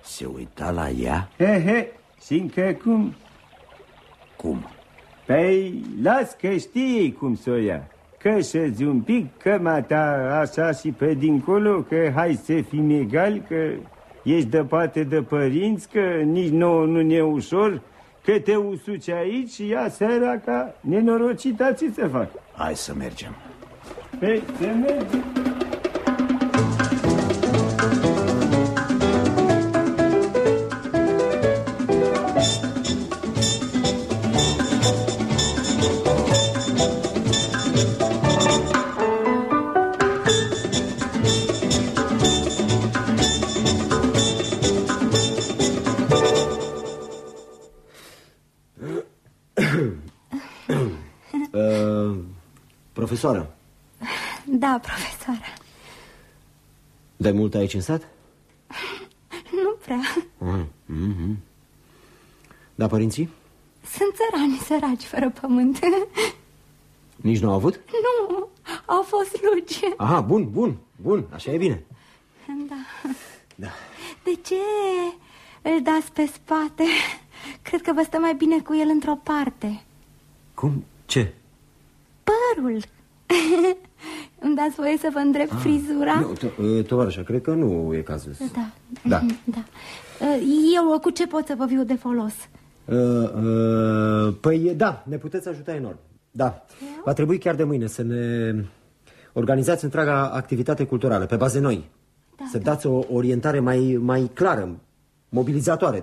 Se uita la ea? He, he, și încă cum? Cum? Păi, las că știi cum să o ia. Că șezi un pic, că mata așa și pe dincolo, că hai să fim egali, că ești de parte de părinți, că nici nouă nu ne ușor, că te usuci aici și ia seara ca nenorocita ce să fac. Hai să mergem. Păi, să mergem. Profesoară? Da, profesoară. De mult aici în sat? Nu prea. Mm -hmm. Da, părinții? Sunt țărani, săraci, fără pământ. Nici nu au avut? Nu, au fost luci. Aha, bun, bun, bun, așa e bine. Da. Da. De ce îl dați pe spate? Cred că vă stă mai bine cu el într-o parte. Cum? Ce? Părul. Îmi dați voie să vă îndrept Ah, frizura? Nu, to- tovarășa, cred că nu e cazul. Da. Da. da. Eu cu ce pot să vă fiu de folos? Uh, uh, păi da, ne puteți ajuta enorm. Da. Va trebui chiar de mâine să ne organizați întreaga activitate culturală pe baze noi. Da, să dați o orientare mai, mai clară, mobilizatoare.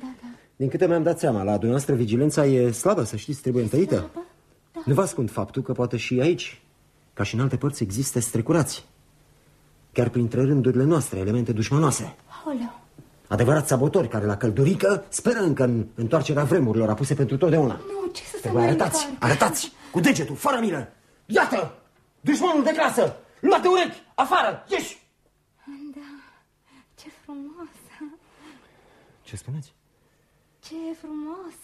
Da, da. Din câte mi-am dat seama, la dumneavoastră vigilența e slabă, să știți, trebuie întărită. Da. Nu vă ascund faptul că poate și aici, ca și în alte părți, există strecurați. Chiar printre rândurile noastre, elemente dușmanoase. Aoleu. Adevărați sabotori care la căldurică speră încă în întoarcerea vremurilor apuse pentru totdeauna. Nu, ce să se Trebuie mai arătați, întoarcă? arătați, cu degetul, fără milă. Iată, dușmanul de clasă, luate urechi, afară, ieși! Da, ce frumos. Ce spuneți? Ce frumos.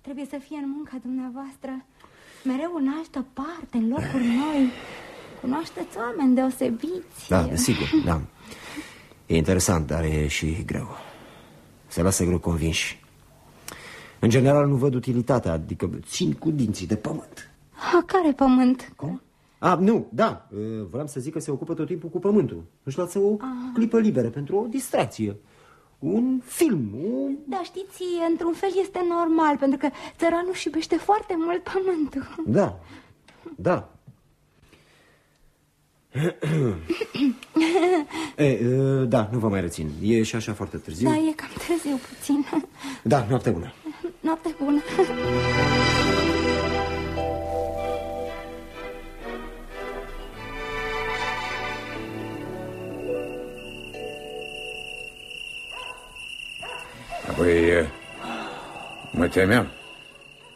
Trebuie să fie în munca dumneavoastră. Mereu în altă parte, în locuri noi. Cunoașteți oameni deosebiți. Da, desigur, da. E interesant, dar e și greu. Se lasă greu convinși. În general nu văd utilitatea, adică țin cu dinții de pământ. A, care pământ? Cum? A, nu, da, uh, vreau să zic că se ocupă tot timpul cu pământul. Își lasă o clipă liberă pentru o distracție. Un film, un... Da, știți, într-un fel este normal, pentru că țăranul își iubește foarte mult pământul. Da, da. e, uh, da, nu vă mai rețin. E și așa foarte târziu. Da, e cam târziu puțin. Da, noapte bună. Noapte bună. Apoi eh, mă temeam.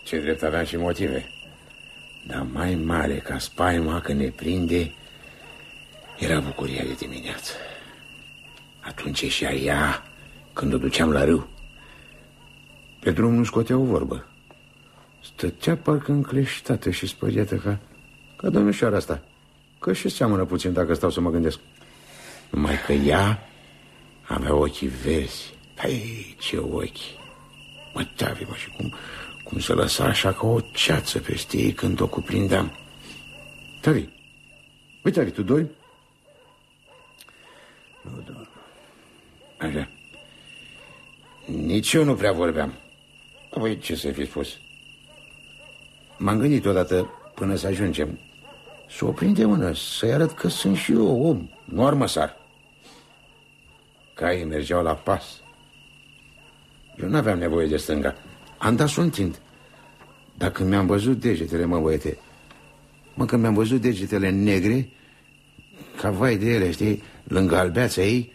Ce drept aveam și motive. Dar mai mare ca spaima când ne prinde era bucuria de dimineață. Atunci ieșea ea când o duceam la râu. Pe drum nu scotea o vorbă. Stătea parcă încleștată și spăriată ca, ca domnișoara asta. Că și seamănă puțin dacă stau să mă gândesc. Numai că ea avea ochii verzi. Păi, ce ochi! Mă, Tavi, mă, și cum, cum se lăsa așa ca o ceață peste ei când o cuprindeam. Tavi, uite, Tavi, tu doi? Nu dorm. Așa. Nici eu nu prea vorbeam. Apoi, ce să fi spus? M-am gândit odată până să ajungem să o prind de mână, să-i arăt că sunt și eu om, nu armăsar. Caii mergeau la pas. Eu nu aveam nevoie de stânga. Am dat suntind. Dar când mi-am văzut degetele, mă, băiete, mă, când mi-am văzut degetele negre, ca vai de ele, știi, lângă albeața ei,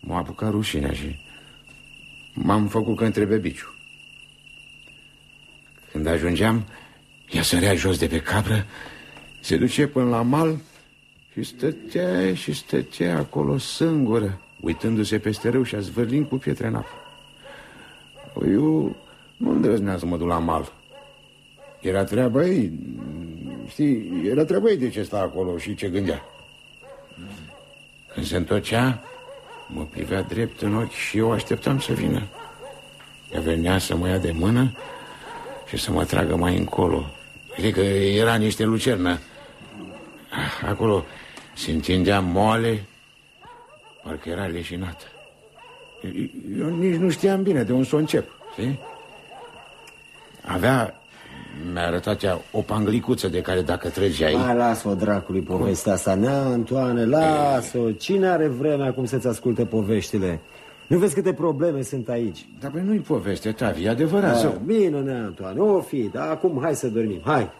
m-a apucat rușinea și m-am făcut că întrebe biciu. Când ajungeam, ea sărea jos de pe capră, se duce până la mal și stătea și stătea acolo singură, uitându-se peste râu și a zvârlind cu pietre în apă. Eu nu îndrăzneam să mă duc la mal. Era treaba ei, știi, era treaba ei de ce sta acolo și ce gândea. Când se întorcea, mă privea drept în ochi și eu așteptam să vină. Ea venea să mă ia de mână și să mă tragă mai încolo. Adică era niște lucernă. Acolo se întindea moale, parcă era leșinată. Eu nici nu știam bine de unde să o încep, știi? Avea, mi-a arătat ea o panglicuță de care dacă trăgeai... Hai, las-o dracului povestea asta, nea, Antoane, las-o. Cine are vreme acum să-ți asculte poveștile? Nu vezi câte probleme sunt aici? Dar băi, nu-i poveste, Tavi, e adevărat Da, sau... bine, nea, Antoane, o fi, dar acum hai să dormim, hai.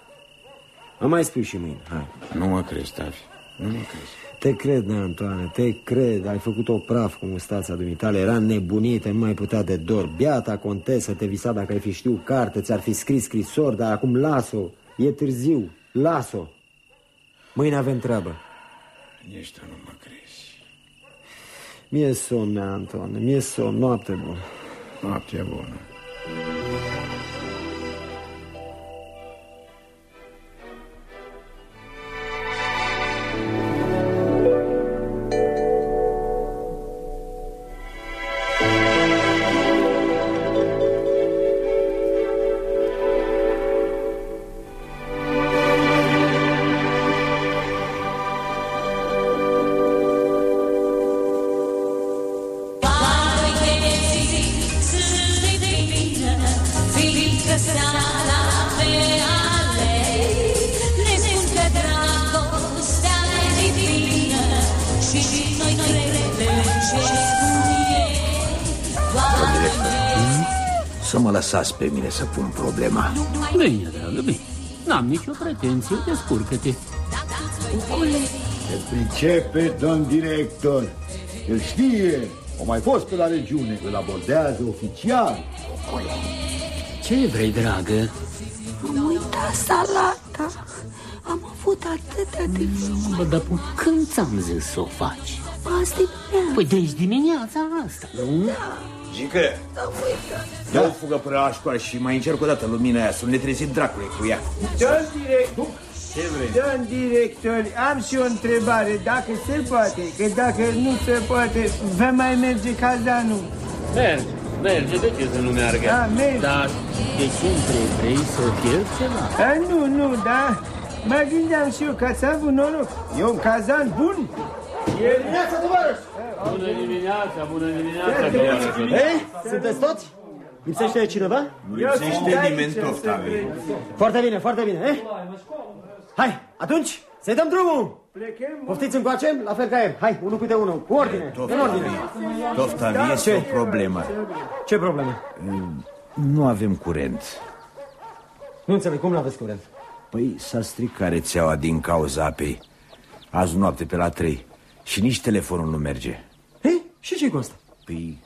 Am mai spus și mâine, hai. Nu mă crezi, Tavi, nu mă crezi. Te cred, nea, Antoane, te cred, ai făcut-o praf cu mustața dumitale, era nebunită, nu mai putea de dor. Biata contesă te visa dacă ai fi știu carte, ți-ar fi scris scrisori, dar acum las-o, e târziu, las-o. Mâine avem treabă. Nici tu nu mă crezi. Mie somn, mea, Anton, mie somn, noapte bună. Noapte bună. Să pun problema. Bine, dragă, bine. N-am nicio pretenție, descurcă-te. Se pricepe, domn director. El știe, o mai fost pe la regiune, îl abordează oficial. Ce vrei, dragă? Am uitat salata. Am avut atâtea de Bă, dar pu- când ți-am zis să o faci? Azi dimineața. Păi deci dimineața asta. Zică, dă o fugă până la școală și mai încerc o dată lumina aia, să nu ne trezim dracului cu ea. Domn director, Ce vrei? domn director, am și o întrebare, dacă se poate, că dacă nu se poate, va mai merge cazanul. Merge, merge, de ce să nu meargă? Da, merge. Dar de ce vrei, vrei să pierd ceva? A, nu, nu, da, mă gândeam și eu că ați avut noroc, e un cazan bun. Dimineața, tovarăș! Bună dimineața, bună dimineața, Ei, sunteți toți? Lipsește cineva? Nu lipsește nimeni Toftavi. Foarte bine, foarte bine, eh? Hai, atunci, să dăm drumul! Poftiți încoace, la fel ca el. Hai, unul câte unul, cu ordine, în ordine. Toftavi, este o problemă. Ce problemă? Nu avem curent. Nu înțeleg, cum n-aveți curent? Păi s-a stricat rețeaua din cauza apei. Azi noapte pe la trei. Și nici telefonul nu merge. Ei, și ce cu asta? Păi,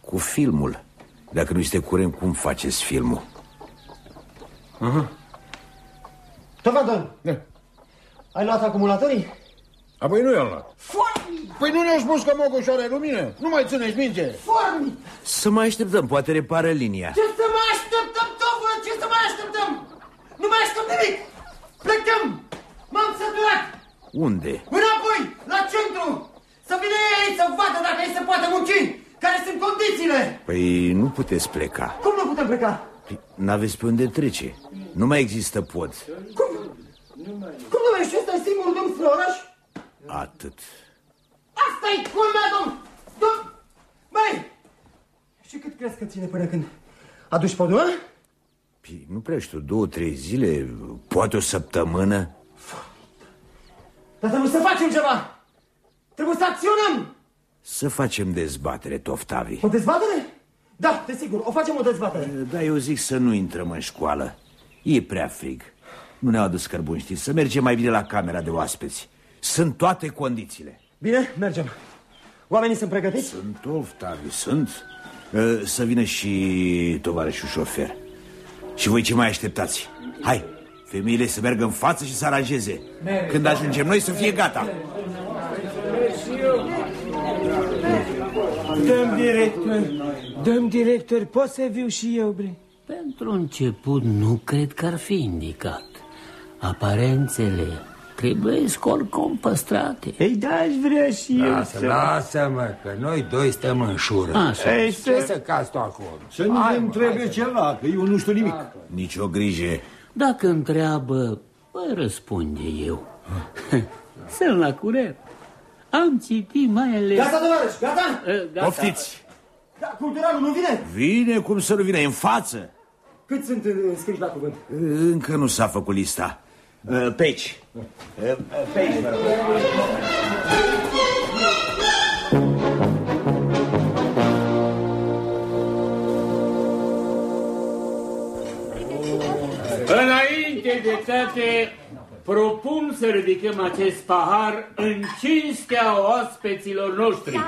cu filmul. Dacă nu este curent, cum faceți filmul? Aha. Tofadon, ai luat acumulatorii? Apoi nu i-am luat. Păi nu ne-au spus că Mogoșoara e lumină? Nu mai țineți minte? Formi! Să mai așteptăm, poate repară linia. Ce să mai așteptăm, domnule? Ce să mai așteptăm? Nu mai aștept nimic! Plecăm! M-am săturat! Unde? Înapoi, la centru! Să vină ei aici să vadă dacă ei se poate munci! Care sunt condițiile? Păi nu puteți pleca. Cum nu putem pleca? Păi, N-aveți pe unde trece. Nu mai există pod. Cum? Cum nu mai știu? Ăsta e singurul drum spre oraș? Atât. asta e culmea, domn! Domn! Băi! Și cât crezi că ține până când aduci podul, hă? Păi, nu prea știu, două, trei zile, poate o săptămână. Dar trebuie să facem ceva! Trebuie să acționăm! Să facem dezbatere, Toftavi. O dezbatere? Da, desigur, o facem o dezbatere. Da, eu zic să nu intrăm în școală. E prea frig. Nu ne-au adus cărbuni, știți? Să mergem mai bine la camera de oaspeți. Sunt toate condițiile. Bine, mergem. Oamenii sunt pregătiți? Sunt, Toftavi, sunt. Uh, Să vină și tovarășul șofer. Și voi ce mai așteptați? Hai, femeile să meargă în față și să aranjeze. Când ajungem noi să fie gata. Domn director, domn director, pot să viu și eu, bre? Pentru început nu cred că ar fi indicat. Aparențele trebuie oricum păstrate. Ei, da, aș vrea și eu Lasă, să... lasă-mă, că noi doi stăm în șură. Așa. Ei, Ce să... să cazi tu acolo? Să nu ne întrebe ceva, că eu nu știu nimic. Nici o grijă. Dacă întreabă, voi răspunde eu. Sunt la curent. Am citit mai ales... Gata, tovarăș, gata? Eh, Gata. Poftiți! Da, culturalul nu vine? Vine cum să nu vină, e în față. Cât sunt uh, înscriși la cuvânt? Încă nu s-a făcut lista. Uh, Pe aici. Uh, Pe aici, vă rog. Propun să ridicăm acest pahar în cinstea oaspeților noștri.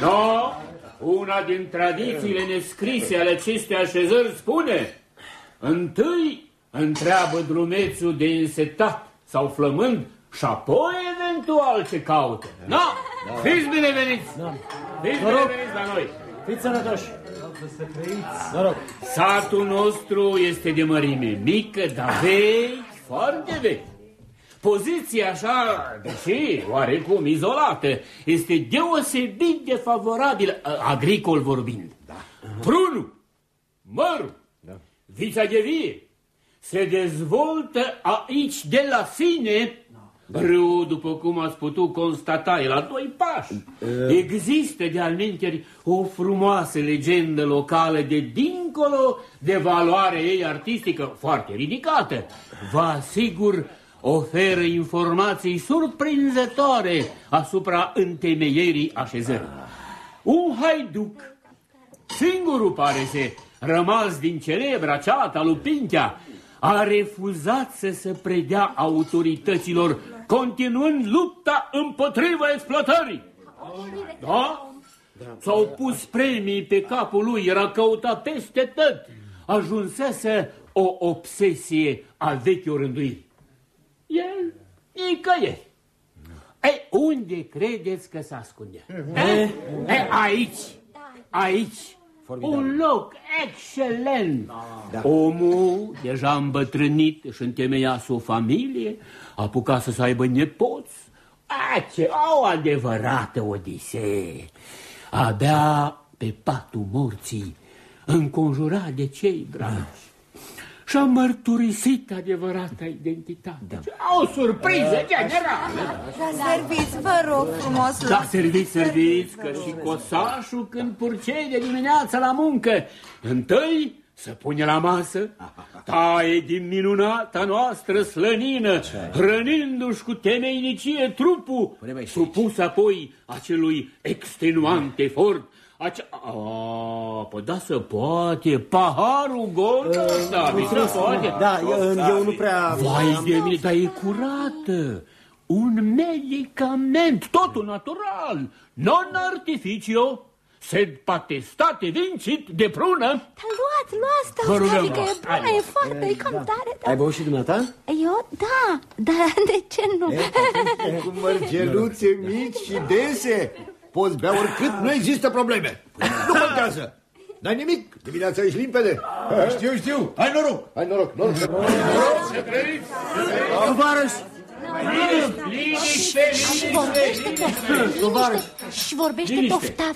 No, una din tradițiile nescrise ale acestei așezări spune Întâi întreabă drumețul de însetat sau flămând și apoi eventual ce caută. No, Da. fiți bineveniți! Fiți Noroc. bineveniți la noi! Fiți sănătoși! Noroc! Satul nostru este de mărime mică, dar vechi, foarte vechi. Poziția așa, deși oarecum izolată, este deosebit de favorabilă, a- agricol vorbind. Da. Prunul, mărul, da. vița de vie, se dezvoltă aici de la sine Râul, după cum ați putut constata, e la doi pași. Există de alminteri o frumoasă legendă locală de dincolo de valoare ei artistică foarte ridicată. Vă asigur, oferă informații surprinzătoare asupra întemeierii așezării. Un haiduc, singurul pare se rămas din celebra ceata lui Pintea, a refuzat să se predea autorităților, continuând lupta împotriva exploatării. Da? S-au pus premii pe capul lui, era căutat peste tot. Ajunsese o obsesie a vechior rânduiri. El nicăieri. Ei, unde credeți că se ascunde? E, aici, aici, un loc excelent. Da. Omul, deja îmbătrânit, își întemeiase o familie, apucase să aibă nepoți. A, ce o adevărată odisee! Abia pe patul morții, înconjurat de cei dragi, și-a mărturisit adevărata identitate. Da. O surpriză generală! Da, serviți, vă rog frumos. Da, serviți, serviți, că și cosașul când purcede dimineața la muncă, întâi să pune la masă, taie din minunata noastră slănină, hrănindu-și cu temeinicie trupul, supus apoi acelui extenuant efort, Ace... A, păi da, să poate. Paharul gol, da, mi se poate. Da, eu, eu nu prea... Vai de mine, dar e curată. Un medicament, totul natural, non-artificio, sed patestate vincit de prună. Dar luați, luați, Vă rugăm, Stavica, e bună, hai. e foarte, e cam tare, dar... Ai băut și dumneata? Eu, da, dar de ce nu? Cu mărgeluțe mici și dese Poți bea oricât, nu există probleme Nu contează N-ai nimic, dimineața ești limpede Știu, știu, hai noroc Hai noroc, noroc Să trăiți! Tovarăș! Liniște, Vorbește, liniște! Tovarăș! Și vorbește Liniște. toftat.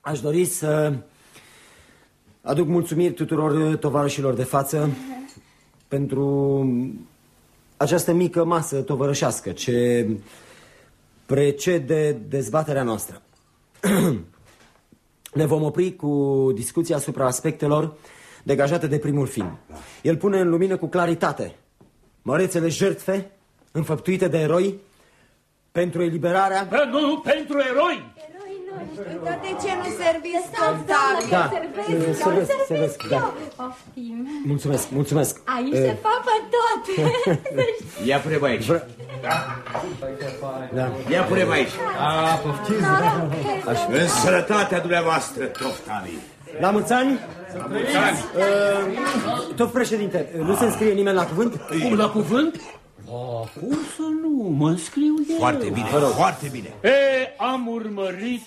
Aș dori să aduc mulțumiri tuturor tovarășilor de față pentru această mică masă tovărășească ce precede dezbaterea noastră. Ne vom opri cu discuția asupra aspectelor degajate de primul film. El pune în lumină cu claritate mărețele jertfe înfăptuite de eroi pentru eliberarea... Bă, nu, nu, pentru eroi! Dar de ce nu serviți toftavi? Da, servesc, servesc, da. Poftim. Mulțumesc, mulțumesc. Aici Eh, se papă tot. Ia pune aici. Da. Ia pune aici. A, poftiți, Așa. În sănătatea dumneavoastră, toftanii. La mulți ani? La mulți ani. Uh, tot președinte, nu se înscrie nimeni la cuvânt? Cum, la cuvânt? Oh, cum să nu? Mă înscriu eu. Foarte bine, foarte bine. E, am urmărit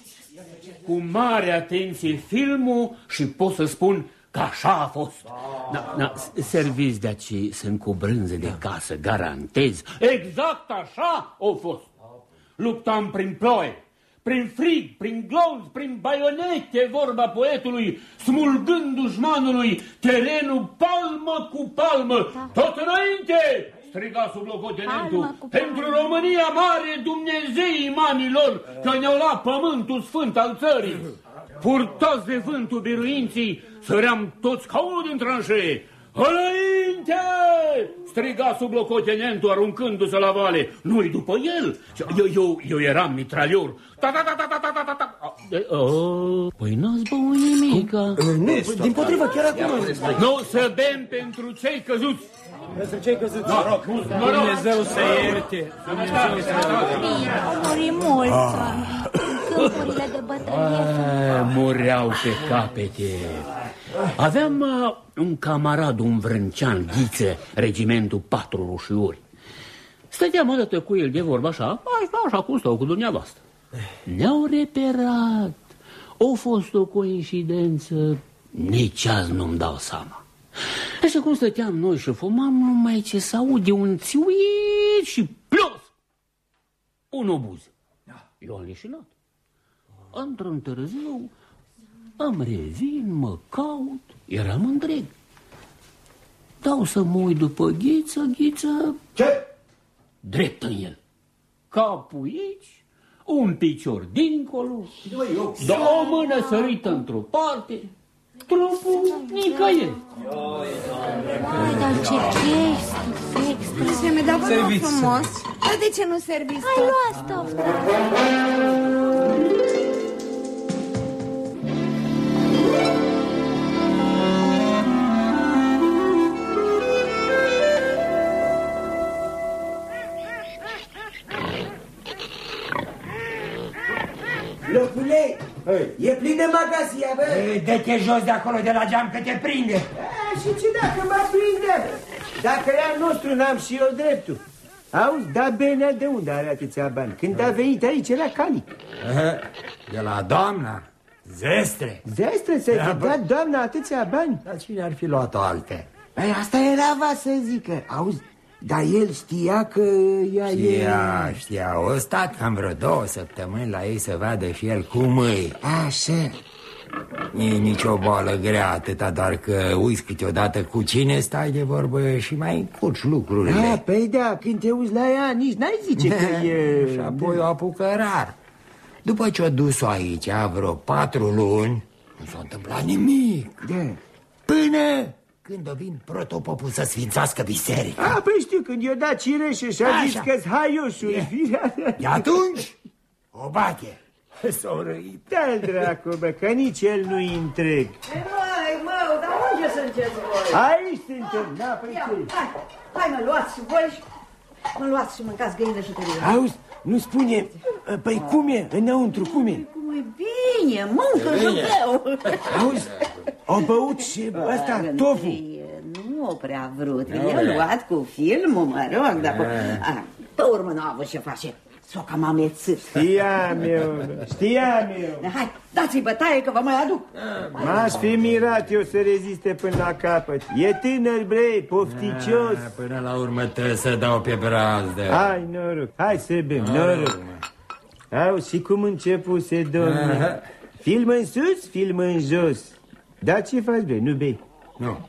cu mare atenție filmul și pot să spun că așa a fost. Da, da, serviți de aici sunt cu brânze de casă, garantez. Exact așa a fost. Luptam prin ploaie, prin frig, prin glonț, prin baionete, vorba poetului, smulgând dușmanului terenul palmă cu palmă. Tot înainte! striga sub locotenentul. Pentru România mare, Dumnezeii manilor, că ne-au luat pământul sfânt al țării. Purtați de vântul biruinții, săream toți ca unul din tranșee. Înainte! Striga sub locotenentul aruncându-se la vale. Noi după el. Eu, eu, eu eram mitralior. Ta, ta, ta, ta, ta, ta, ta, ta. Păi n-ați băut nimic. Din potrivă, chiar acum. Nu să bem pentru cei căzuți. Pentru cei căzuți. Noroc, noroc. Dumnezeu să ierte. Dumnezeu să ierte. Au murit mulți oameni în câmpurile de bătrânie. A, mureau pe capete. Aveam uh, un camarad, un vrâncean, Ghiță, regimentul patru roșiori. Stăteam odată cu el de vorba așa, așa, așa cum stau cu dumneavoastră. Ne-au reperat. O fost o coincidență, nici azi nu-mi dau seama. Așa cum stăteam noi și fumam, numai ce să aude un țiuit și plos! Un obuz. Eu am leșinat. Într-un târziu, îmi revin, mă caut, eram întreg. Dau să mă uit după ghiță, ghiță... Ce? Drept în el. Capul aici, un picior dincolo, da o mână sărită într-o parte, trupul nicăieri. Ai, dar ce chestii extra Vreme, dar vă rog Serviți. frumos Dar de ce nu serviți Hai, tot? luați e plin de magazia, bă! Dă-te jos de acolo de la geam că te prinde. A, și ce dacă mă prinde? Dacă e al nostru, n-am și eu dreptul. Auzi, da Benea de unde are atâția bani? Când a venit aici era Cali. De la doamna. Zestre. Zestre să-i Da, da, bă. dat doamna atâția bani? Dar cine ar fi luat-o alte? Păi asta era va să zică. Auzi, dar el știa că ea Știa, e... știa, o stat cam vreo două săptămâni la ei să vadă și el cum îi. Așa. Nu e nicio boală grea atâta, doar că uiți câteodată cu cine stai de vorbă și mai încurci lucrurile. A, păi da, când te uiți la ea, nici n-ai zice că e... Și apoi o apucă rar. După ce o dus-o aici vreo patru luni, nu s-a întâmplat nimic. Da. Până când o vin protopopul să sfințească biserica. A, păi știu, când i-o dat cireșe și a zis Așa. că-s haioșul. De atunci o bate. S-o răit. Da, dracu, bă, că nici el nu-i întreg. Mai, mă, dar unde sunteți voi? Aici suntem, da, păi Ia, ce? hai, hai mă luați și voi și... Mă luați și mâncați găină și tărie. Auzi, nu spune, păi cum e, înăuntru, cum e? Cum e bine, mâncă și eu. Auzi, au băut și ăsta, tofu. Nu prea vrut. Nu Eu vrea. luat cu filmul, mă rog, dar... Ah. A, Pe urmă nu a avut ce face. Soca m-a mețit. Știam eu, știam eu. Hai, dați-i bătaie că vă mai aduc. M-aș fi mirat eu să reziste până la capăt. E tânăr, bre, pofticios. Ah, Până la urmă trebuie să dau pe brazdă. Hai, noroc, hai să bem, noroc. Auzi, și cum începuse, domnule? Aha. Film în sus, film în jos. Dar ce faci, bre, nu bei? Nu,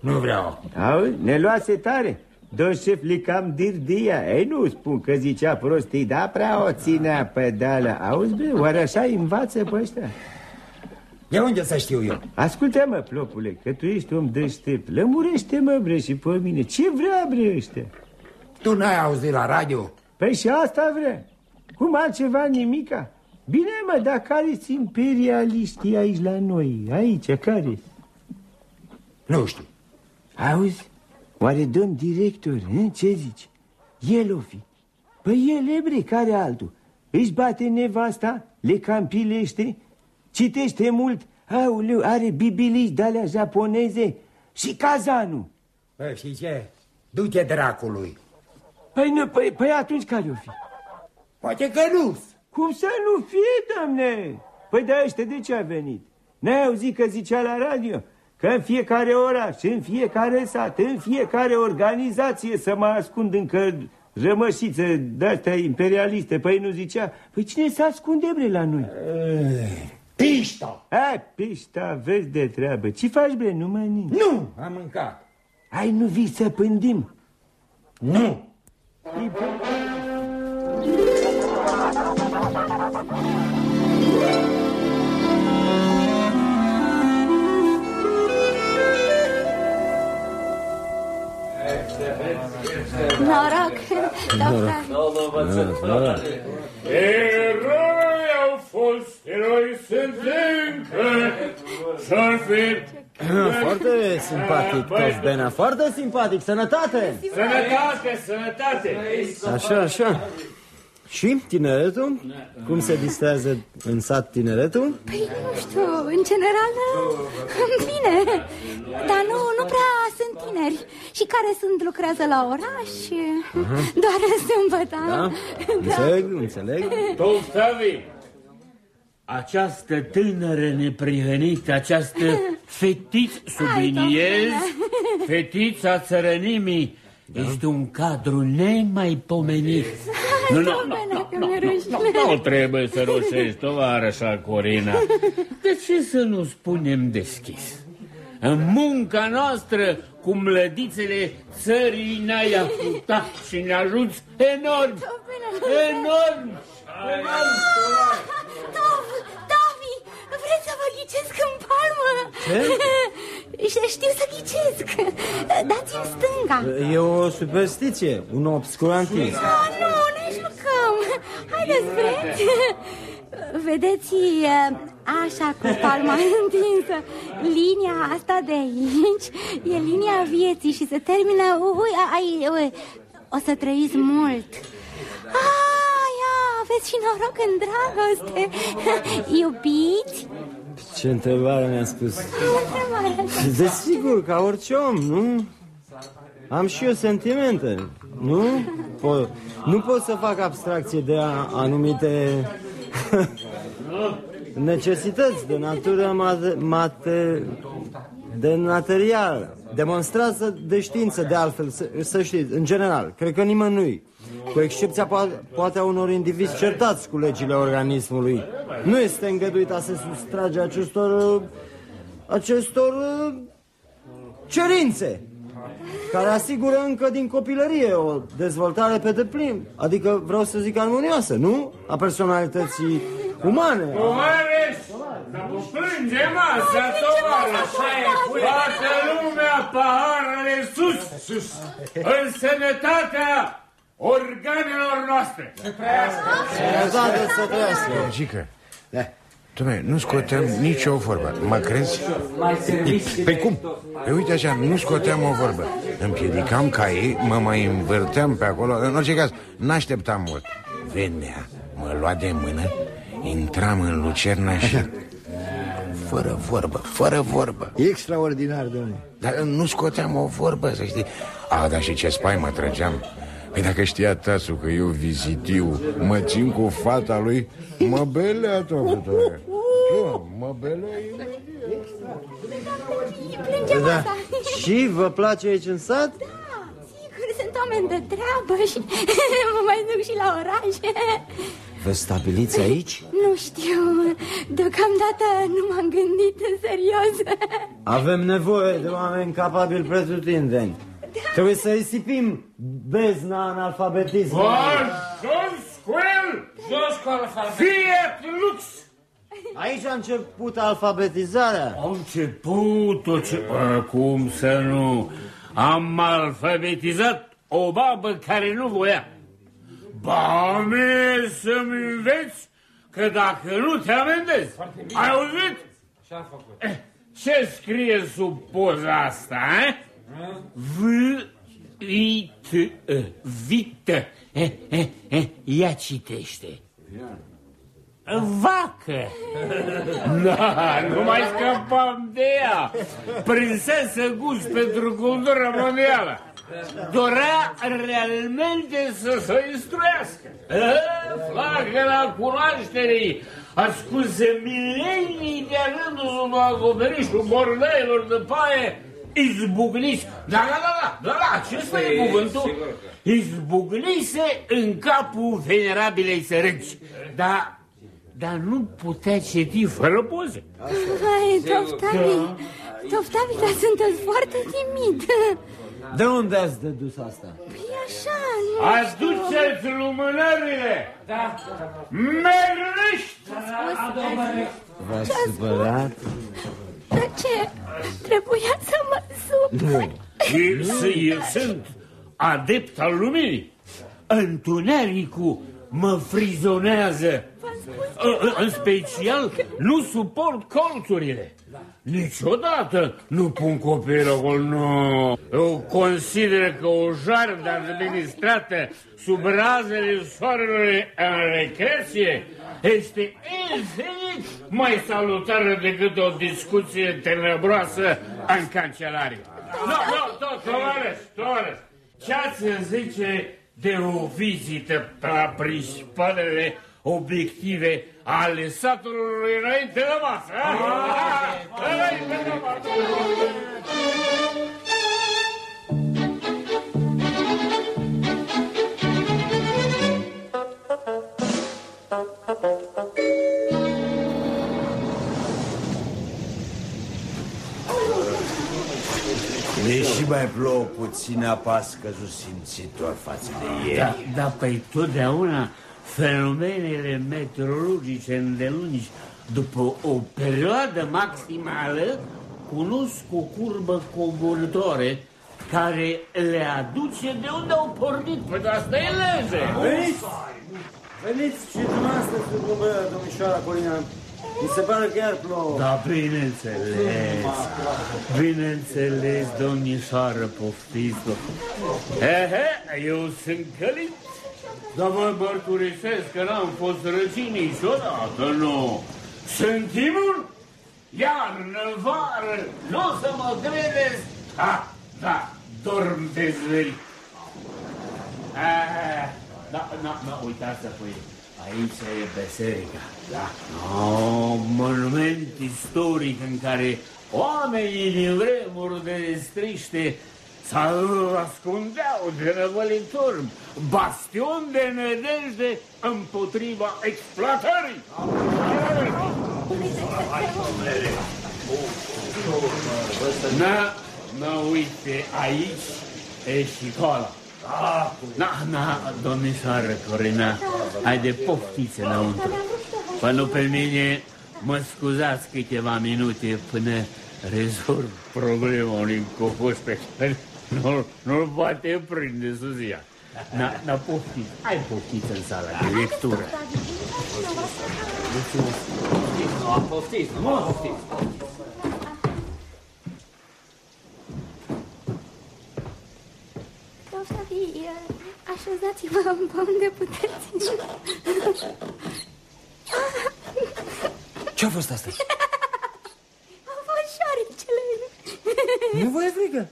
nu vreau. Auzi, ne luase tare. Dă șef li cam dirdia Ei, nu spun că zicea prostii Dar prea o ținea pe deală Auzi, bre, oare așa îi învață pe ăștia? De unde să știu eu? Ascultă-mă, plopule, că tu ești om deștept Lămurește-mă, bre, și pe mine Ce vrea, bre, ăștia? Tu n-ai auzit la radio? Păi și asta vrea Cum altceva nimica? Bine, mă, dar care-s imperialiștii aici la noi? Aici, care Nu știu Auzi? Oare domn director, he? ce zici? El o fi Păi el e, bre, care altul? Își bate nevasta, le campilește Citește mult Auleu, are bibilici de-alea japoneze Și cazanul Bă, știi ce? Du-te dracului Păi, nu, păi, păi atunci care o fi? Poate că nu Cum să nu fie, domne? Păi de ăștia de ce a venit? N-ai auzit că zicea la radio? Că în fiecare oraș, în fiecare sat, în fiecare organizație să mă ascund încă rămășițe de-astea imperialiste. Păi nu zicea? Păi cine se ascunde, bre, la noi? Pișta! A, pișta, vezi de treabă. Ce faci, bre, nu mănânci? Nu, am mâncat Ai, nu vii să pândim? Nu Noroc, toftă Eroi au fost, eroi sunt încă. Și-ar fi Foarte simpatic, toți Bena, foarte simpatic, sănătate! Sănătate, sănătate! Așa, așa Și tineretul? Cum se distrează în sat tineretul? Păi nu știu, în general, bine, dar nu, nu prea sunt tineri Și care sunt, lucrează la oraș, Aha. doar în sâmbătă Da? Înțeleg, înțeleg Toftavi, această tânără neprihănită, această fetiță, subliniez, fetița țărănimii, este un cadru nemaipomenit. Nu, nu, nu, Doamne, că mi-e rușine nu trebuie să roșești, tovarășa Corina. De ce să nu spunem deschis? În munca noastră cu mlădițele țării ne-ai ajutat și ne ajuți enorm, enorm, enorm. Tov, Tavi, vreți să vă ghicesc în palmă? Ce? Și știu să ghicesc Dați-mi stânga E o superstiție, un obscurantism Ah, nu, ne jucăm Haideți, vreți? Vedeți, așa cu palma întinsă Linia asta de aici E linia vieții și se termină Ui, ai, ui, o să trăiți mult Ah, ia, aveți și noroc în dragoste Iubiți? Ce întrebare mi-a spus Întrebare. Desigur, ca orice om, nu? Am și eu sentimente, nu? Po- nu pot să fac abstracție de a, anumite necesități de natură mate, mate, de material, demonstrează de știință, de altfel, să, să știți, în general, cred că nimănui, cu excepția poate, poate a unor indivizi certați cu legile organismului, nu este îngăduit a se sustrage acestor, acestor uh, cerințe care asigură încă din copilărie o dezvoltare pe deplin, adică vreau să zic armonioasă, nu? A personalității umane. Tovarăș, să vă plângem asta, tovarăș. Toată lumea, paharele sus, sus, în sănătatea organelor noastre. Să Sănătate să trăiască. Gică, da. Dom'le, nu scoteam nicio vorbă, mă crezi? Păi cum? Păi uite așa, nu scoteam o vorbă. Împiedicam ca ei, mă mai învârteam pe acolo. În orice caz, n-așteptam mult. Venea, mă lua de mână Intram în lucerna și Fără vorbă, fără vorbă. Extraordinar, domnule. Dar nu scoteam o vorbă, să știi. A, dar și ce spai mă trăgeam Păi dacă știa tasul că eu vizitiu Mă țin cu fata lui Mă belea tot Mă belea Plângem Da. asta Și vă place aici în sat? Sigur, sunt oameni de treabă și mă mai duc și la oraș Vă stabiliți aici? Nu știu, deocamdată nu m-am gândit în serios Avem nevoie de oameni capabili pretutindeni Trebuie să risipim bezna analfabetismului Jos cu el! Jos cu Fiat lux! Aici a început alfabetizarea Am început-o ce... Cum să nu? Am alfabetizat o babă care nu voia. Ba, mie să-mi înveți că dacă nu te amendezi, ai auzit? Ce-a făcut? Eh, Ce scrie sub poza asta, eh? V, I, T, E, vită. Eh, eh, eh, ia citește. Vacă! Da, nu mai scăpam de ea. Prinsesă gust pentru cultura mondială. Dorea realmente să se instruiască. Flacăra cunoașterii ascunse milenii de rândul sub acoperișul bordeilor de paie izbucniți. Da, da, da, da, da, da, acesta e cuvântul. Izbucnise în capul venerabilei sărăci. Dar dar nu putea citi fără poze. Hai, Toftavi, Toftavi, dar sunteți foarte timid De unde ați dedus asta? Păi așa, nu Aduceți lumânările! Da. Merlești! V-ați supărat? Dar ce? Trebuia să mă supăr Și să eu sunt adept al luminii. Întunericul mă frizonează. V-am În- În special, nu suport colțurile. Niciodată nu pun copiii acolo, nu. Eu consider că o jardă administrată sub razele soarelui în recreție este infinit mai salutară decât o discuție tenebroasă în cancelarie. Nu, nu, tot, tovarăș, tovarăș, ce ați zice de o vizită la principalele obiective ale satului înainte de masă? a? Înainte de masă! Deși mai plouă puțin, apa a scăzut simțitor față de ieri. Da, da, păi totdeauna fenomenele meteorologice îndelungi după o perioadă maximală cunosc o curbă coborătoare care le aduce de unde au pornit. Păi de asta e lege. Veniți! Veniți și dumneavoastră să vorbă, domnișoara Corina. Mi se pare că iar plouă. Da, bineînțeles. Bineînțeles, domnișoară, poftiți Ehe, eu sunt călit. Dar vă mărturisesc că n-am fost răcit niciodată, nu. Sunt imun, iarnă, vară, nu o să mă credeți. Ah, da, dorm de zveri. Ah, da, da, da, uitați apoi. Aici e biserica. Da. No, monument istoric în care oamenii din vremuri de striște sau ascundeau de răvălitori, bastion de nădejde împotriva exploatării. Na, na, uite, aici e școala. Na, na, domnișoară Corina, haide poftiți înăuntru. Până pe mine mă scuzați câteva minute până rezolv problema unui cocoș pe care nu, nu-l poate prinde Suzia. Na, na, poftiți, hai poftiți în sala de lectură. Mulțumesc. Poftiți, poftiți, mă, poftiți. Doamna, așezați-vă pe unde puteți. Ce-a fost asta? Au fost șoarecele. Nu vă e frică?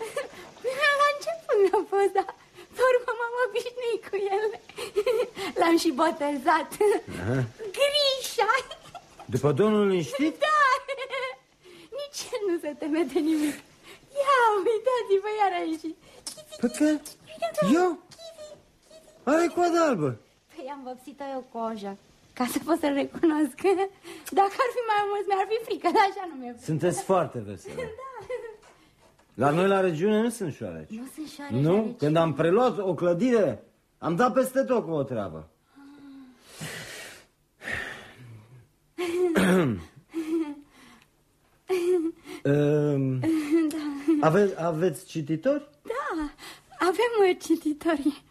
La început mi-a fost, dar pe urmă m-am obișnuit cu el. L-am și botezat. Aha. Grișa. După domnul liniștit? Da. Nici el nu se teme de nimic. Ia, uitați-vă, iar a ieșit. Păi că... Eu? Are coadă albă. Păi am vopsit-o eu coja. Ca să pot să-l recunosc. Dacă ar fi mai mult, mi-ar fi frică, dar așa nu mi-e frică. Sunteți foarte vesele. La noi la regiune nu sunt șoareci. Nu sunt șoareci. Nu? Când am preluat o clădire, am dat peste tot cu o treabă. Um, Da. ave, aveți cititori? Da, avem uh, cititori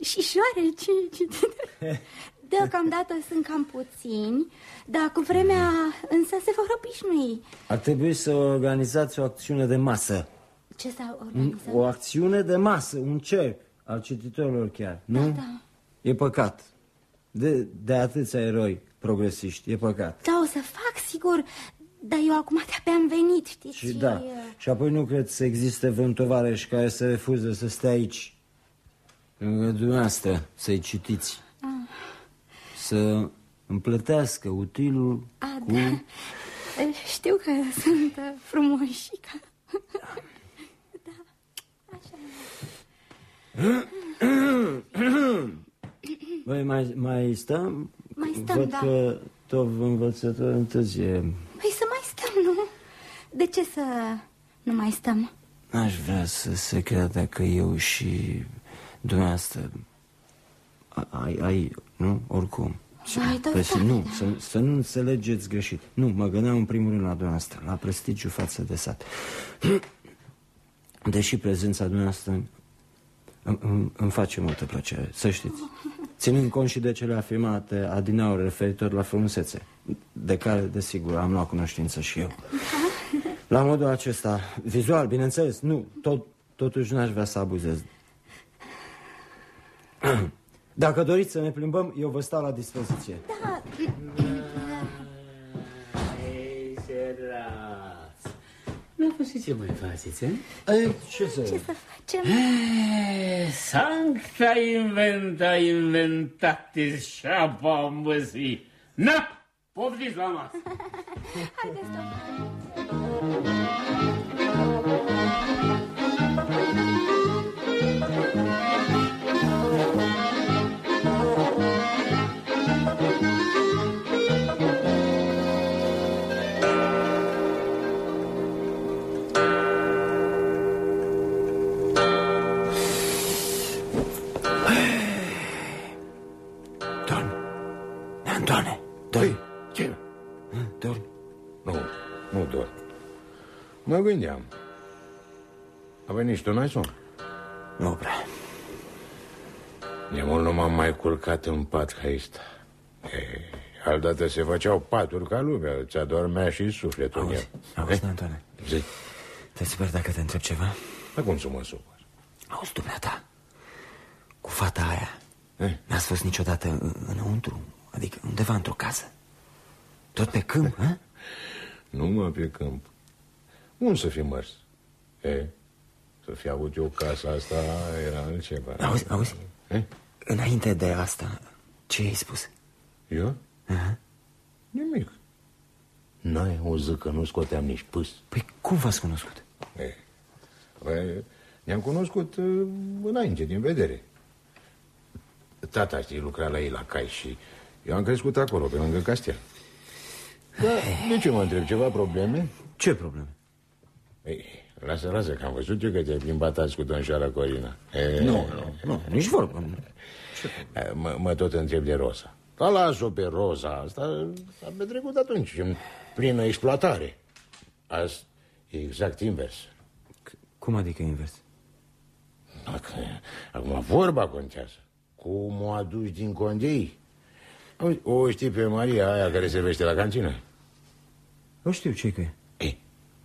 și șoareci cititori. Deocamdată sunt cam puțini, dar cu vremea însă se vor obișnui. Ar trebui să organizați o acțiune de masă. Ce s-a organizat? O acțiune de masă, un cerc al cititorilor chiar, nu? Da. E păcat. De, de atâția eroi progresiști, e păcat. Da, o să fac, sigur, dar eu acum de-abia am venit, știți? Și da, uh, și apoi nu cred să existe vreun tovarăș care să refuze să stea aici lângă dumneavoastră, să-i citiți, Ah, să împlătească utilul a, cu... da. Știu că sunt uh, frumoși ca... Da, așa Voi mai, mai stăm? Mai stăm, Văd da. că tot învățător întârzie. Păi să mai stăm, nu? De ce să nu mai stăm? Aș vrea să se creadă că eu și dumneavoastră a- ai, ai nu? Oricum. Ai tot Presti- tare, nu, da. să, să nu înțelegeți greșit. Nu, mă gândeam în primul rând la dumneavoastră, la prestigiu față de sat. Deși prezența dumneavoastră Îmi, îmi, îmi face multă plăcere, să știți. Ținând cont și de cele afirmate adinauri referitor la frumusețe, de care, desigur, am luat cunoștință și eu. La modul acesta, vizual, bineînțeles, nu, tot, totuși n-aș vrea să abuzez. Dacă doriți să ne plimbăm, eu vă stau la dispoziție. Da, Ei, sărați. Nu fost ce mai faceți, eh? Ei, ce să... ce să facem? Eh, Sancta inventa inventatis șapa măsii. Na, poftiți la masă. Haideți, domnule. Mă gândeam. A venit și tu, n-ai somn? Nu prea. De mult nu m-am mai culcat în pat ca ăsta. E, Altădată se făceau paturi ca lumea, ți adormea și sufletul în el. Auzi, Antoane, Zic, te super dacă te întreb ceva? dar cum să mă supăr? Auzi, dumneata, cu fata aia, Eh? n-ați fost niciodată în- înăuntru, adică undeva într-o casă? Tot pe câmp, hă? Nu mă pe câmp. Unde să fi mers? E, să fi avut eu casa asta era altceva. Auzi, auzi, Eh? înainte de asta, ce ai spus? Eu? Aha. Nimic. N-ai auzit că nu scoteam nici pâs. Păi cum v-ați cunoscut? E, păi, ne-am cunoscut uh, înainte, din vedere. Tata, știi, lucra la ei la cai și eu am crescut acolo, pe lângă castel. Da, de ce mă întreb? Ceva probleme? Ce probleme? Ei, lasă, lasă, că am văzut eu că te-ai plimbat azi cu domnișoara Corina. E, Nu, nu, nu, nici vorbă. E, Mă, mă tot întreb de Rosa. Da, las-o pe Rosa asta s-a petrecut atunci, în plină exploatare. Azi e exact invers. Cum adică invers? Dacă, acum vorba contează. Cum o aduci din condei? Auzi, O știi pe Maria aia care servește la cantină? Eu știu ce că e.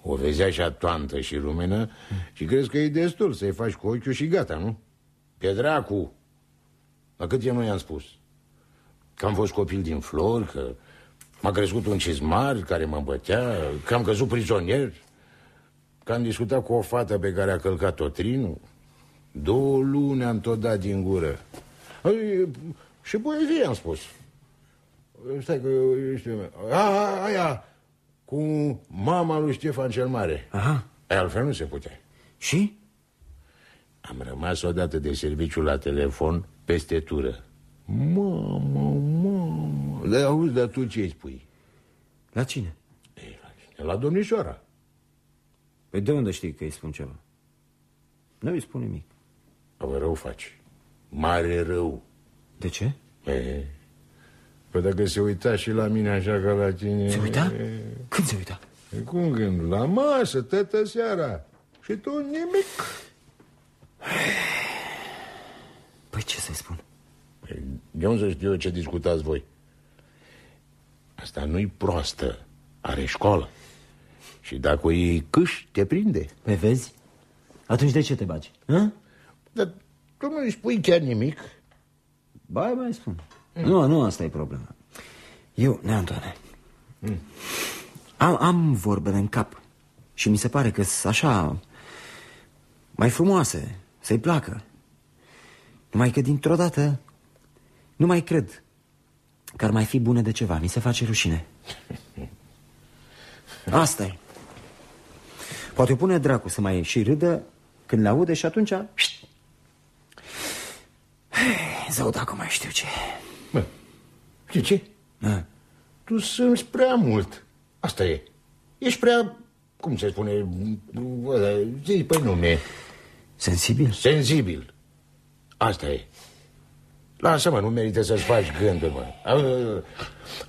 Ei, o vezi așa toantă și rumenă și crezi că e destul să-i faci cu ochiul și gata, nu? Pe dracu! La cât eu nu i-am spus? Că am fost copil din flori, că m-a crescut un cizmar care mă bătea, că am căzut prizonier, că am discutat cu o fată pe care a călcat Totrinul. Două luni am tot dat din gură. Ai, și poezie am spus. Stai că eu știu... A, a, aia, cu mama lui Ștefan cel Mare. Aha. E, altfel nu se putea. Și? Am rămas odată de serviciu la telefon peste tură. Mamă, mamă. Dar auzi, dar tu ce îi spui? La cine? La domnișoara. Păi de unde știi că îi spun ceva? Nu îi spun nimic. Vă rău faci. Mare rău. De ce? E, păi dacă se uita și la mine așa ca la tine... Se uita? E, Când se uita? e, cum gând? La masă, tătă seara. Și tu nimic. Păi ce să-i spun? Păi, de unde să știu eu ce discutați voi? Asta nu-i proastă. Are școală. Și dacă o iei câș, te prinde. Pe vezi? Atunci de ce te bagi? Hă? Dar tu nu îi spui chiar nimic? Ba, mai spun. Nu, nu asta e problema. Eu, Neantoane, am, am vorbele în cap și mi se pare că sunt așa mai frumoase, să-i placă. Numai că dintr-o dată nu mai cred că ar mai fi bune de ceva. Mi se face rușine. asta e. Poate o pune dracu să mai și râdă când le aude și atunci... Zău dacă mai știu ce. Bă, știi ce? Da. Tu simți prea mult. Asta e. Ești prea, cum se spune, ăla, zi pe nume. Sensibil? Sensibil. Asta e. Lasă, mă, nu merită să-ți faci gânduri, mă. A,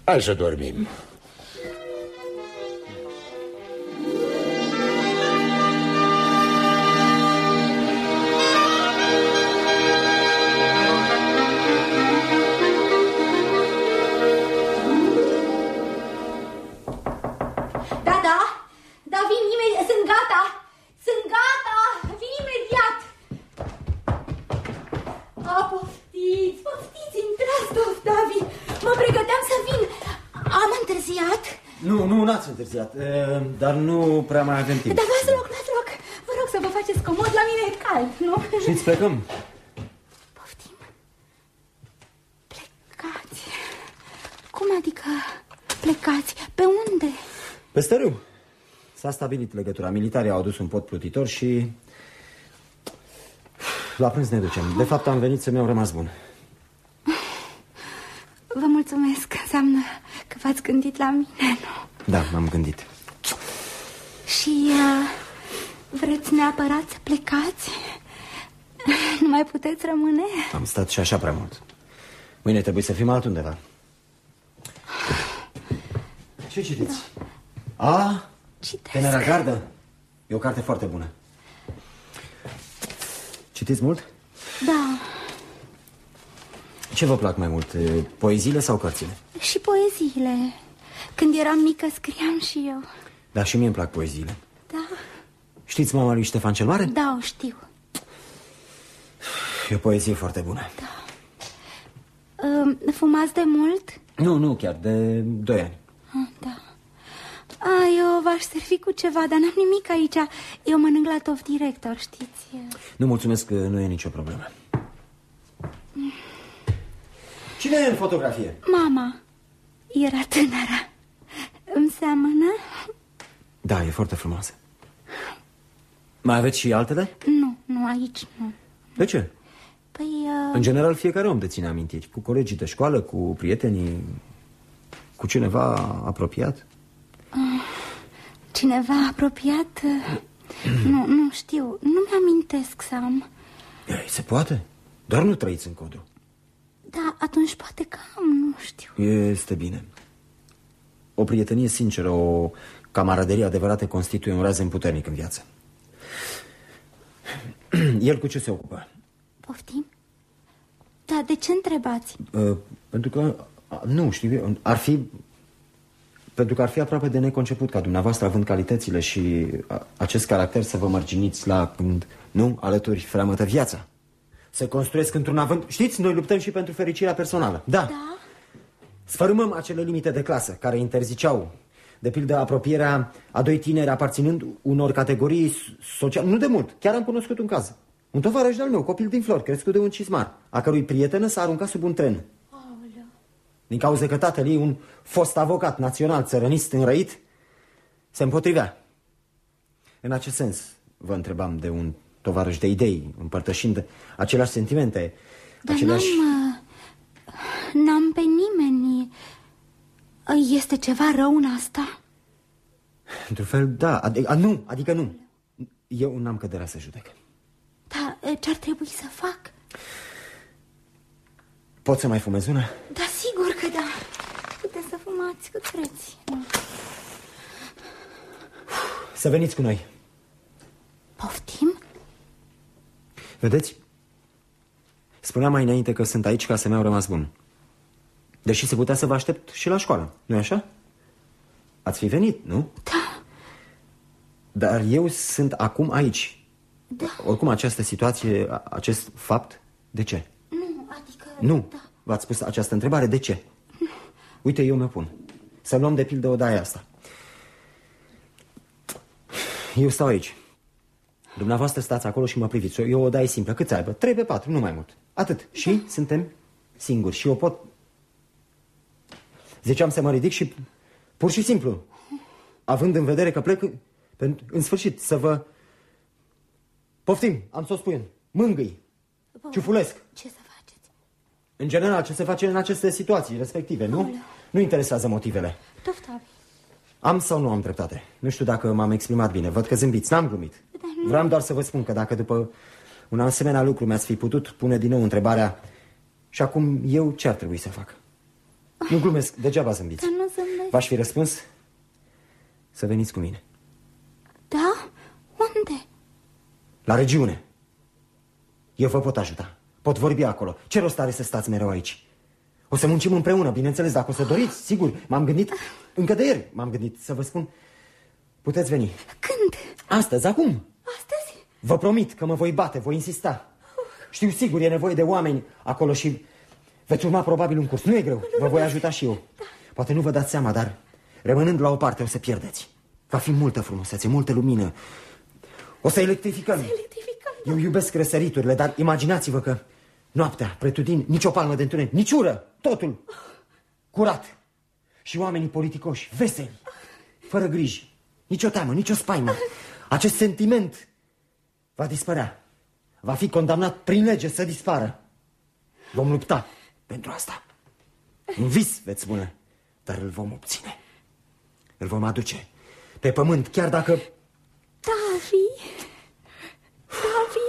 Hai să dormim. Poftiți, poftiți, intrați, dof, David. Mă pregăteam să vin. Am întârziat? Nu, nu, n-ați întârziat, eh, dar nu prea mai avem timp. Dar luați loc, luați loc. Vă rog să vă faceți comod, la mine e cald, nu? Știți, plecăm. Poftim. Plecați. Cum adică plecați? Pe unde? Pe stăriu. S-a stabilit legătura. Militarii au adus un pot plutitor și la prânz ne ducem. De fapt, am venit să mi-au rămas bun. Vă mulțumesc. Înseamnă că v-ați gândit la mine, nu? Da, m-am gândit. Și uh, vreți neapărat să plecați? Nu mai puteți rămâne? Am stat și așa prea mult. Mâine trebuie să fim altundeva. Ce citiți? A, Citesc. Tenera Gardă. E o carte foarte bună. Citiți mult? Da, Ce vă plac mai mult, e, poeziile sau cărțile? și poeziile. Când eram mică scriam și eu. Da, și mie îmi plac poeziile. Da, Știți mama lui Ștefan cel Mare? da, o știu. E o poezie foarte bună. Uh, fumați de mult? Nu, nu, chiar de doi ani. Ah, da. A, eu v-aș servi cu ceva, dar n-am nimic aici. Eu mănânc la tof director, știți? Nu mulțumesc că nu e nicio problemă. Cine e în fotografie? Mama era tânără. Îmi seamănă? Da, e foarte frumoasă. Mai aveți și altele? Nu, nu, aici nu. De ce? Păi, uh, În general, fiecare om deține amintiri. Cu colegii de școală, cu prietenii, cu cineva apropiat. Uh, cineva apropiat? uh, nu, nu știu, nu mi-amintesc să am. Ei, se poate. Doar nu trăiți în codru. Da, atunci poate că am, nu știu. Este bine. O prietenie sinceră, o camaraderie adevărată constituie un razen puternic în viață. El cu ce se ocupă? Poftim? Da, de ce întrebați? Uh, pentru că, a, nu știu, eu, ar fi... Pentru că ar fi aproape de neconceput ca dumneavoastră, având calitățile și a, acest caracter, să vă mărginiți la când, nu, alături freamătă viața. Se construiesc într-un avânt... Știți, noi luptăm și pentru fericirea personală. Da. Da? Sfărâmăm acele limite de clasă care interziceau, de pildă, apropierea a doi tineri aparținând unor categorii sociale. Nu de mult, chiar am cunoscut un caz. Un tovarăș de-al meu, copil din flori, crescut de un cismar, a cărui prietenă s-a aruncat sub un tren. Din cauza că tatăl ei, un fost avocat național țărănist înrăit, se împotrivea. În acest sens, vă întrebam de un tovarăș de idei, împărtășind aceleași sentimente, Dar aceleași... n-am... uh, N-am pe nimeni. Uh, Este ceva rău în asta? Într-un fel, da. Adică, a, nu, adică nu. Eu n-am căderea să judec. Da, uh, ce-ar trebui să fac? Pot să mai fumez una? Da, sigur că da. Puteți să fumați cât vreți. Să veniți cu noi. Poftim? Vedeți? Spuneam mai înainte că sunt aici ca să mi-au rămas bun. Deși se putea să vă aștept și la școală, nu-i așa? Ați fi venit, nu? Da. Dar eu sunt acum aici. Da. Oricum, această situație, a- acest fapt, de ce? Nu, adică... Nu, v-ați pus această întrebare, de ce? Uite, eu mă pun. Să luăm de pildă odaia asta. Eu stau aici. Dumneavoastră stați acolo și mă priviți. E o odaie simplă. Câți aibă? Trei pe patru, nu mai mult. Atât. Și suntem singuri. Și eu pot... Ziceam să mă ridic și pur și simplu, având în vedere că plec pentru, în sfârșit să vă... Poftim, am să o spun. Mângâi. Ciufulesc. Ce să faceți? În general, ce se face în aceste situații respective, nu? Nu interesează motivele. Toftavi. Am sau nu am dreptate? Nu știu dacă m-am exprimat bine. Văd că zâmbiți, n-am glumit. Vreau doar să vă spun că dacă după un asemenea lucru mi-ați fi putut pune din nou întrebarea și acum eu ce ar trebui să fac? Nu glumesc, degeaba zâmbiți. Dar nu zâmbesc. V-aș fi răspuns să veniți cu mine. Da? Unde? La regiune. Eu vă pot ajuta. Pot vorbi acolo. Ce rost are să stați mereu aici? O să muncim împreună, bineînțeles, dacă o să doriți, sigur. M-am gândit, încă de ieri m-am gândit să vă spun. Puteți veni. Când? Astăzi, acum. Astăzi? Vă promit că mă voi bate, voi insista. Știu sigur, e nevoie de oameni acolo și veți urma probabil un curs. Nu e greu, vă voi ajuta și eu. Poate nu vă dați seama, dar rămânând la o parte o să pierdeți. Va fi multă frumusețe, multă lumină. O să electrificăm. Să electrificăm. Eu iubesc răsăriturile, dar imaginați-vă că noaptea, pretutini, nici o palmă de întuneric, nici ură, totul curat. Și oamenii politicoși, veseli, fără griji, nici o teamă, nici o spaimă. Acest sentiment va dispărea. Va fi condamnat prin lege să dispară. Vom lupta pentru asta. Un vis, veți spune, dar îl vom obține. Îl vom aduce pe pământ, chiar dacă... Davi, Davi,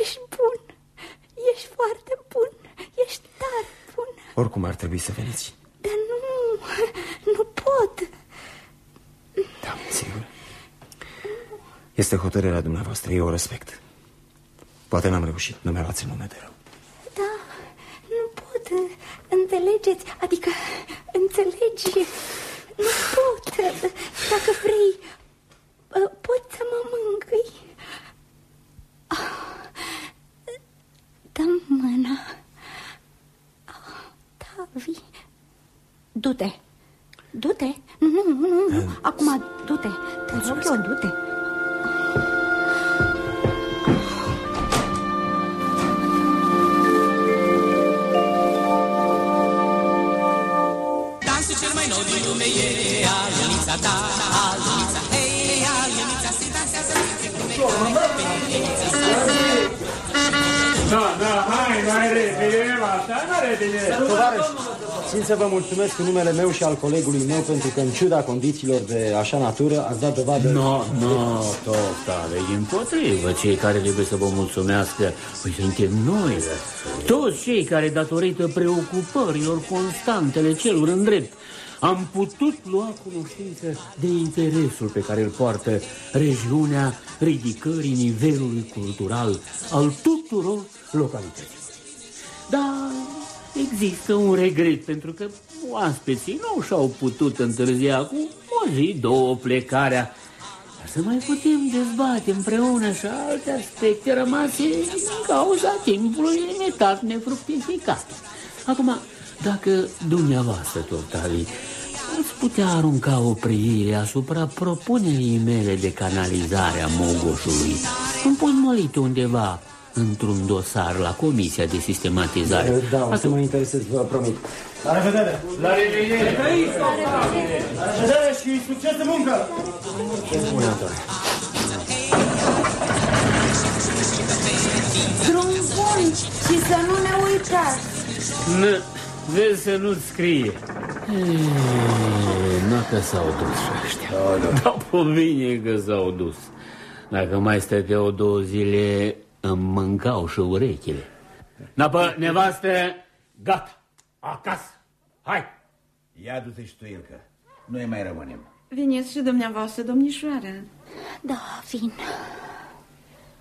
ești bun, ești foarte bun, ești tare bun. Oricum ar trebui să veniți. Dar nu, nu pot. Da, sigur. Este hotărârea dumneavoastră, eu o respect. Poate n-am reușit, nu mi-a luat în nume de rău. Da, nu pot, înțelegeți, adică înțelegi, nu pot. Dacă vrei, poți să mă mângâi. Dă mâna. Davi, du-te, du-te, nu, nu, nu, nu, acum du-te, te rog eu, du-te. Dansul cel mai nou din lume e Alunița ta, Alunița, hei, Alunița Se dansează printre glume Alunița Da, da, hai, mai repede, asta, mai repede. Tovarăș, țin să vă mulțumesc în numele meu și al colegului meu pentru că în ciuda condițiilor de așa natură ați dat dovadă... No, no, totale, împotrivă cei care trebuie să vă mulțumească. Păi suntem noi, toți cei care datorită preocupărilor constantele celor în drept am putut lua cunoștință de interesul pe care îl poartă regiunea ridicării nivelului cultural al tuturor localităților. Dar există un regret pentru că oaspeții nu și-au putut întârzia cu o zi, două plecarea ca să mai putem dezbate împreună și alte aspecte rămase din cauza timpului limitat nefructificat. Acum, dacă dumneavoastră, Tortali, ați putea arunca o privire asupra propunerii mele de canalizare a Mogoșului, îmi pot mărit undeva într-un dosar la Comisia de Sistematizare. Da, o să mă interesez, vă promit. La revedere! La revedere! La revedere și succes de muncă! Bună, Antone. Drum bun și să nu ne uitați. Nu, vezi să nu-ți scrie. Nu că s-au dus ăștia. Da, da. da, pe mine că s-au dus. Dacă mai stăteau două zile, îmi mâncau și urechile. Da, pe nevastă, gata, acasă, hai. Ia du-te și tu, Ilcă. Noi mai rămânem. Veniți și dumneavoastră, domnișoară. Da, vin.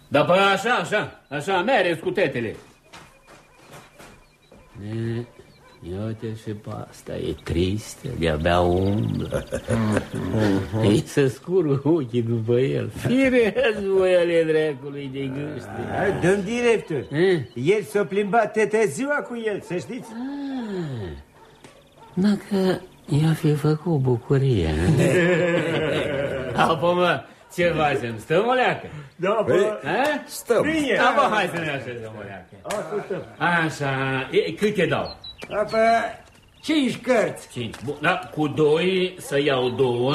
Da, pe așa, așa, așa, mereți cu tetele. E, Ia uite și pe asta, e tristă, de-abia umblă. Ei să scură ochii după el. Firesc voiale dracului de gâște. Domn director, el s-a plimbat tete ziua cu el, să știți? Dacă i-a fi făcut bucurie. Apoi, mă, ce facem? Stăm o leacă? Da, bă, stăm. Bine, da, bă, hai să ne așezăm o leacă. Ascultăm. Așa, e, câte dau? Apă, cinci cărți. Cinci. Bun, da, cu doi să iau două,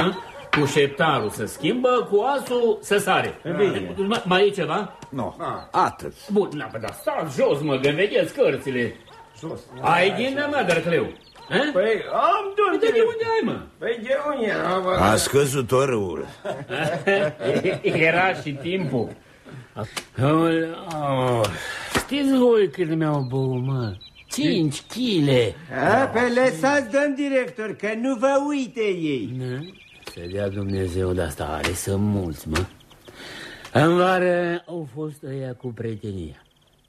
cu șeptarul să schimbă, cu asul să sare. Bine. Mai, mai e ceva? Nu, atât. Bun, da, bă, da, stați jos, mă, că vedeți cărțile. Jos. Ai ghinda mea, Dărcleu? Păi, am, domn De unde ai, mă? Păi, de unde am? A scăzut o râul. Era și timpul. Oh, știți voi cât mi-au băut, mă? Cinci chile. A, pe lăsați, domn director, că nu vă uite ei. Nu? Să dea Dumnezeu de asta, are să mulți, mă. În vară au fost ăia cu prietenia.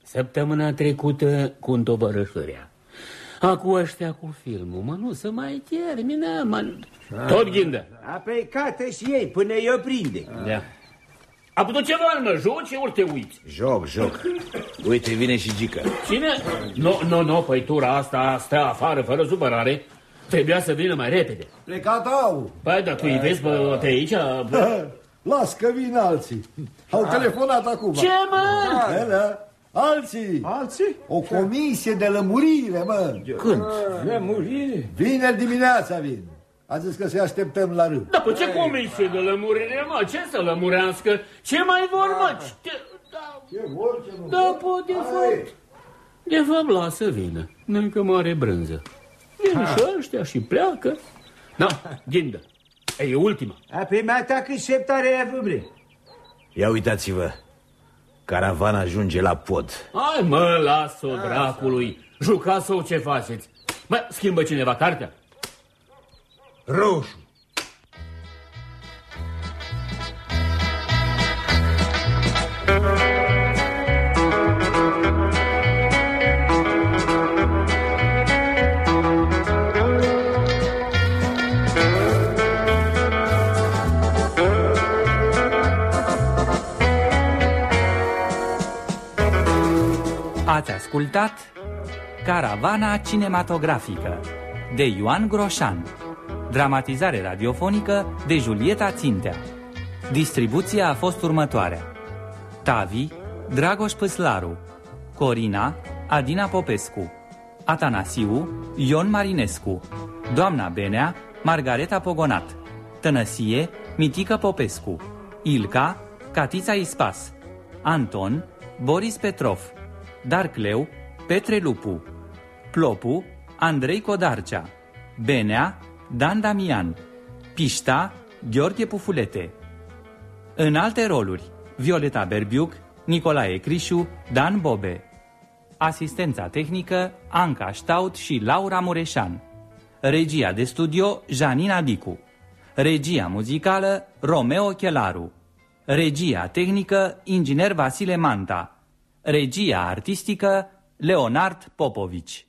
Săptămâna trecută cu întovărășărea. Acum ăștia cu filmul, mă, nu să mai termină, mă. Tot ghindă. A, pe cată și ei până i-o prinde. Da. A putut ceva, mă, joci ori te uiți? Joc, joc. Uite, vine și Gica. Cine? Nu, nu, nu, păi tura asta stă afară fără supărare. Trebuia să vină mai repede. Plecat au. Păi, dar tu îi vezi pe, pe aici? Las că vin alții. Au telefonat acum. Ce, mă? Da, da. Alții. Alții? O comisie de lămurire, mă. Când? Lămurire? Vineri dimineața vin. A zis că să așteptăm la rând. Dar pe ce comisie de lămurire, mă? Ce să lămurească? Ce mai vor, mă? Ce, da, ce vor, ce nu Da, pot, de fapt. De fapt, lasă vină. Nu că mare brânză. Vin și ăștia și pleacă. Da, ghindă. E ultima. A, pe mai ta cât șeptare e bubre. Ia uitați-vă. Caravana ajunge la pod. Hai, mă, las-o dracului. Jucați-o ce faceți. Mă, schimbă cineva cartea? Roșu. Ați ascultat Caravana cinematografică de Ioan Groșan Dramatizare radiofonică de Julieta Țintea. Distribuția a fost următoarea. Tavi, Dragoș Păslaru Corina, Adina Popescu. Atanasiu, Ion Marinescu. Doamna Benea, Margareta Pogonat. Tănăsie, Mitică Popescu. Ilca, Catița Ispas. Anton, Boris Petrov. Darcleu, Petre Lupu. Plopu, Andrei Codarcea. Benea, Dan Damian Pișta, Gheorghe Pufulete. În alte roluri Violeta Berbiuc, Nicolae Crișu, Dan Bobe. Asistența tehnică Anca Ștaut și Laura Mureșan. Regia de studio Janina Dicu. Regia muzicală Romeo Chelaru. Regia tehnică Inginer Vasile Manta. Regia artistică Leonard Popovici